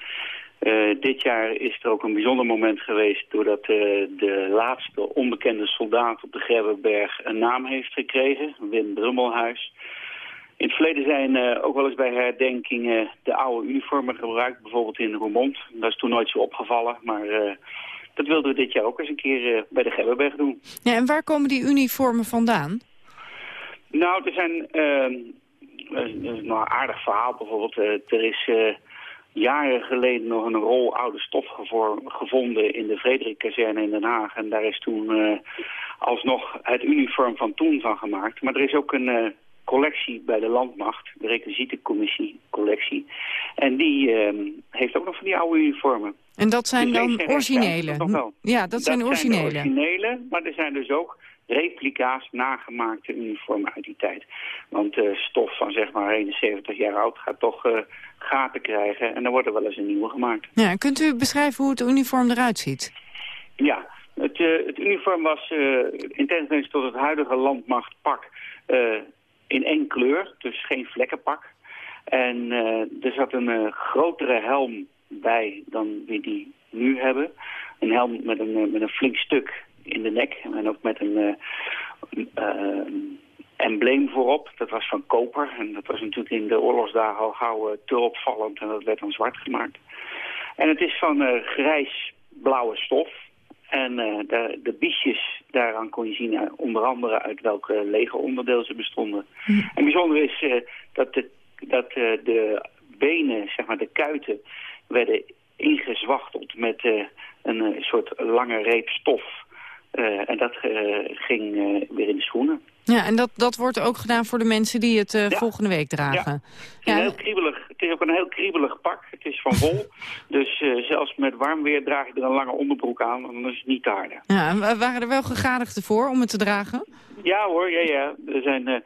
Uh, dit jaar is er ook een bijzonder moment geweest... doordat de laatste onbekende soldaat op de Grebbeberg een naam heeft gekregen. Wim Brummelhuis. In het verleden zijn ook wel eens bij herdenkingen de oude uniformen gebruikt. Bijvoorbeeld in Roermond. Dat is toen nooit zo opgevallen, maar... Dat wilden we dit jaar ook eens een keer bij de Gebberberg doen. Ja, en waar komen die uniformen vandaan? Nou, er zijn... Uh, is nog een aardig verhaal bijvoorbeeld. Uh, er is jaren geleden nog een rol oude stof gevonden in de Frederik-kazerne in Den Haag. En daar is toen alsnog het uniform van toen van gemaakt. Maar er is ook een collectie bij de landmacht, de requisitecommissie collectie. En die ehm, heeft ook nog van die oude uniformen. En dat zijn dus dan originele? Ja, dat, dat zijn originele. Zijn originele, maar er zijn dus ook replica's, nagemaakte uniformen uit die tijd. Want uh, stof van zeg maar 71 jaar oud gaat toch uh, gaten krijgen en dan wordt er wel eens een nieuwe gemaakt. Ja, kunt u beschrijven hoe het uniform eruit ziet? Ja, het, uh, het uniform was in tegenstelling tot het huidige landmachtpak in één kleur, dus geen vlekkenpak. En er zat een grotere helm bij dan we die nu hebben. Een helm met een, met een flink stuk in de nek. En ook met een uh, embleem voorop. Dat was van koper. En dat was natuurlijk in de oorlogsdagen al gauw uh, te opvallend. En dat werd dan zwart gemaakt. En het is van grijs-blauwe stof. En de, de biesjes, daaraan kon je zien onder andere uit welke legeronderdeel ze bestonden. En bijzonder is dat, de, dat de benen, zeg maar de kuiten, werden ingezwachteld met een soort lange reep stof. Uh, en dat uh, ging uh, weer in de schoenen. Ja, en dat, dat wordt ook gedaan voor de mensen die het ja. volgende week dragen. Ja. ja. Heel kriebelig, het is ook een heel kriebelig pak. Het is van wol. dus zelfs met warm weer draag je er een lange onderbroek aan. Dan is het niet te harde. Ja, en waren er wel gegadigden voor om het te dragen? Ja hoor, ja, ja. Er zijn...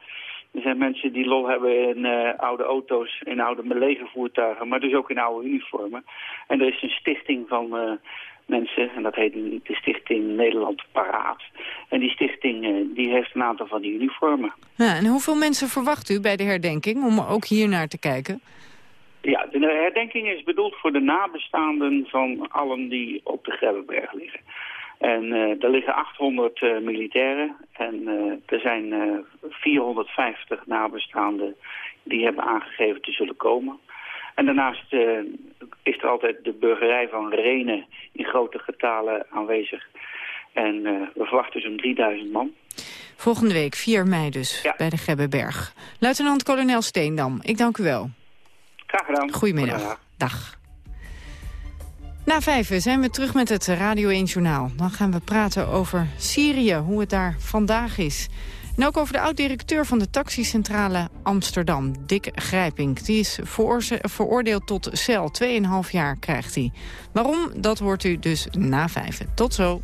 Er zijn mensen die lol hebben in uh, oude auto's, in oude legervoertuigen, maar dus ook in oude uniformen. En er is een stichting van uh, mensen. En dat heet de Stichting Nederland Paraat. En die stichting eh, die heeft een aantal van die uniformen. Ja, en hoeveel mensen verwacht u bij de herdenking om ook hier naar te kijken? Ja, de herdenking is bedoeld voor de nabestaanden van allen die op de Grebbeberg liggen. En uh, er liggen 800 uh, militairen en uh, er zijn 450 nabestaanden die hebben aangegeven te zullen komen. En daarnaast uh, is er altijd de burgerij van Renen in grote getalen aanwezig. En uh, we verwachten zo'n 3000 man. Volgende week, 4 mei dus, ja. bij de Gebbeberg. Luitenant-kolonel Steendam, ik dank u wel. Graag gedaan. Goedemiddag. Dag. Na vijf zijn we terug met het Radio 1 Journaal. Dan gaan we praten over Syrië, hoe het daar vandaag is. En ook over de oud-directeur van de taxicentrale Amsterdam, Dick Grijpink. Die is veroordeeld tot cel. 2,5 jaar krijgt hij. Waarom? Dat hoort u dus na vijven. Tot zo.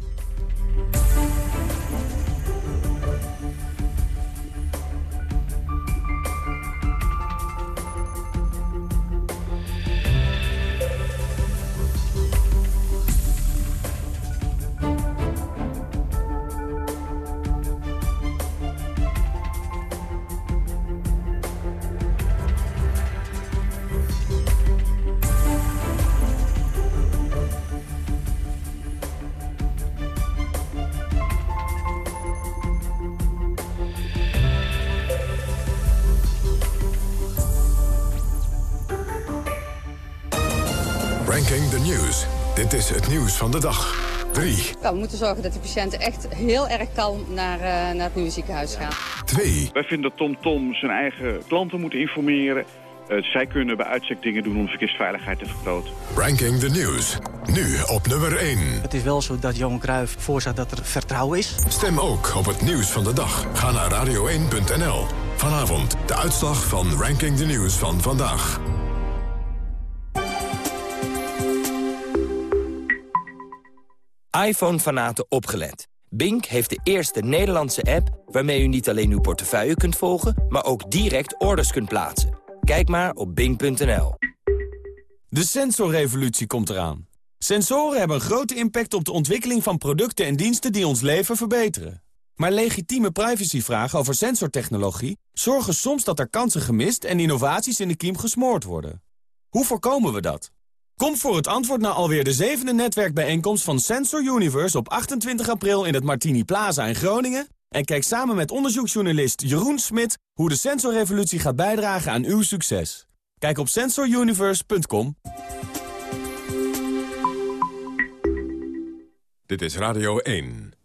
Nieuws van de dag. 3. we moeten zorgen dat de patiënten echt heel erg kalm naar, uh, naar het nieuwe ziekenhuis gaan. 2. Wij vinden dat TomTom Tom zijn eigen klanten moet informeren. Uh, zij kunnen bij uitstek dingen doen om verkeersveiligheid te vergroten. Ranking the News. Nu op nummer 1. Het is wel zo dat Johan Cruijff voorzag dat er vertrouwen is. Stem ook op het nieuws van de dag. Ga naar radio1.nl. Vanavond de uitslag van Ranking the News van vandaag. iPhone-fanaten opgelet. Bink heeft de eerste Nederlandse app waarmee u niet alleen uw portefeuille kunt volgen... maar ook direct orders kunt plaatsen. Kijk maar op bink.nl. De sensorrevolutie komt eraan. Sensoren hebben een grote impact op de ontwikkeling van producten en diensten die ons leven verbeteren. Maar legitieme privacyvragen over sensortechnologie zorgen soms dat er kansen gemist en innovaties in de kiem gesmoord worden. Hoe voorkomen we dat? Kom voor het antwoord naar alweer de zevende netwerkbijeenkomst van Sensor Universe op 28 april in het Martini Plaza in Groningen. En kijk samen met onderzoeksjournalist Jeroen Smit hoe de sensorrevolutie gaat bijdragen aan uw succes. Kijk op sensoruniverse.com. Dit is Radio 1.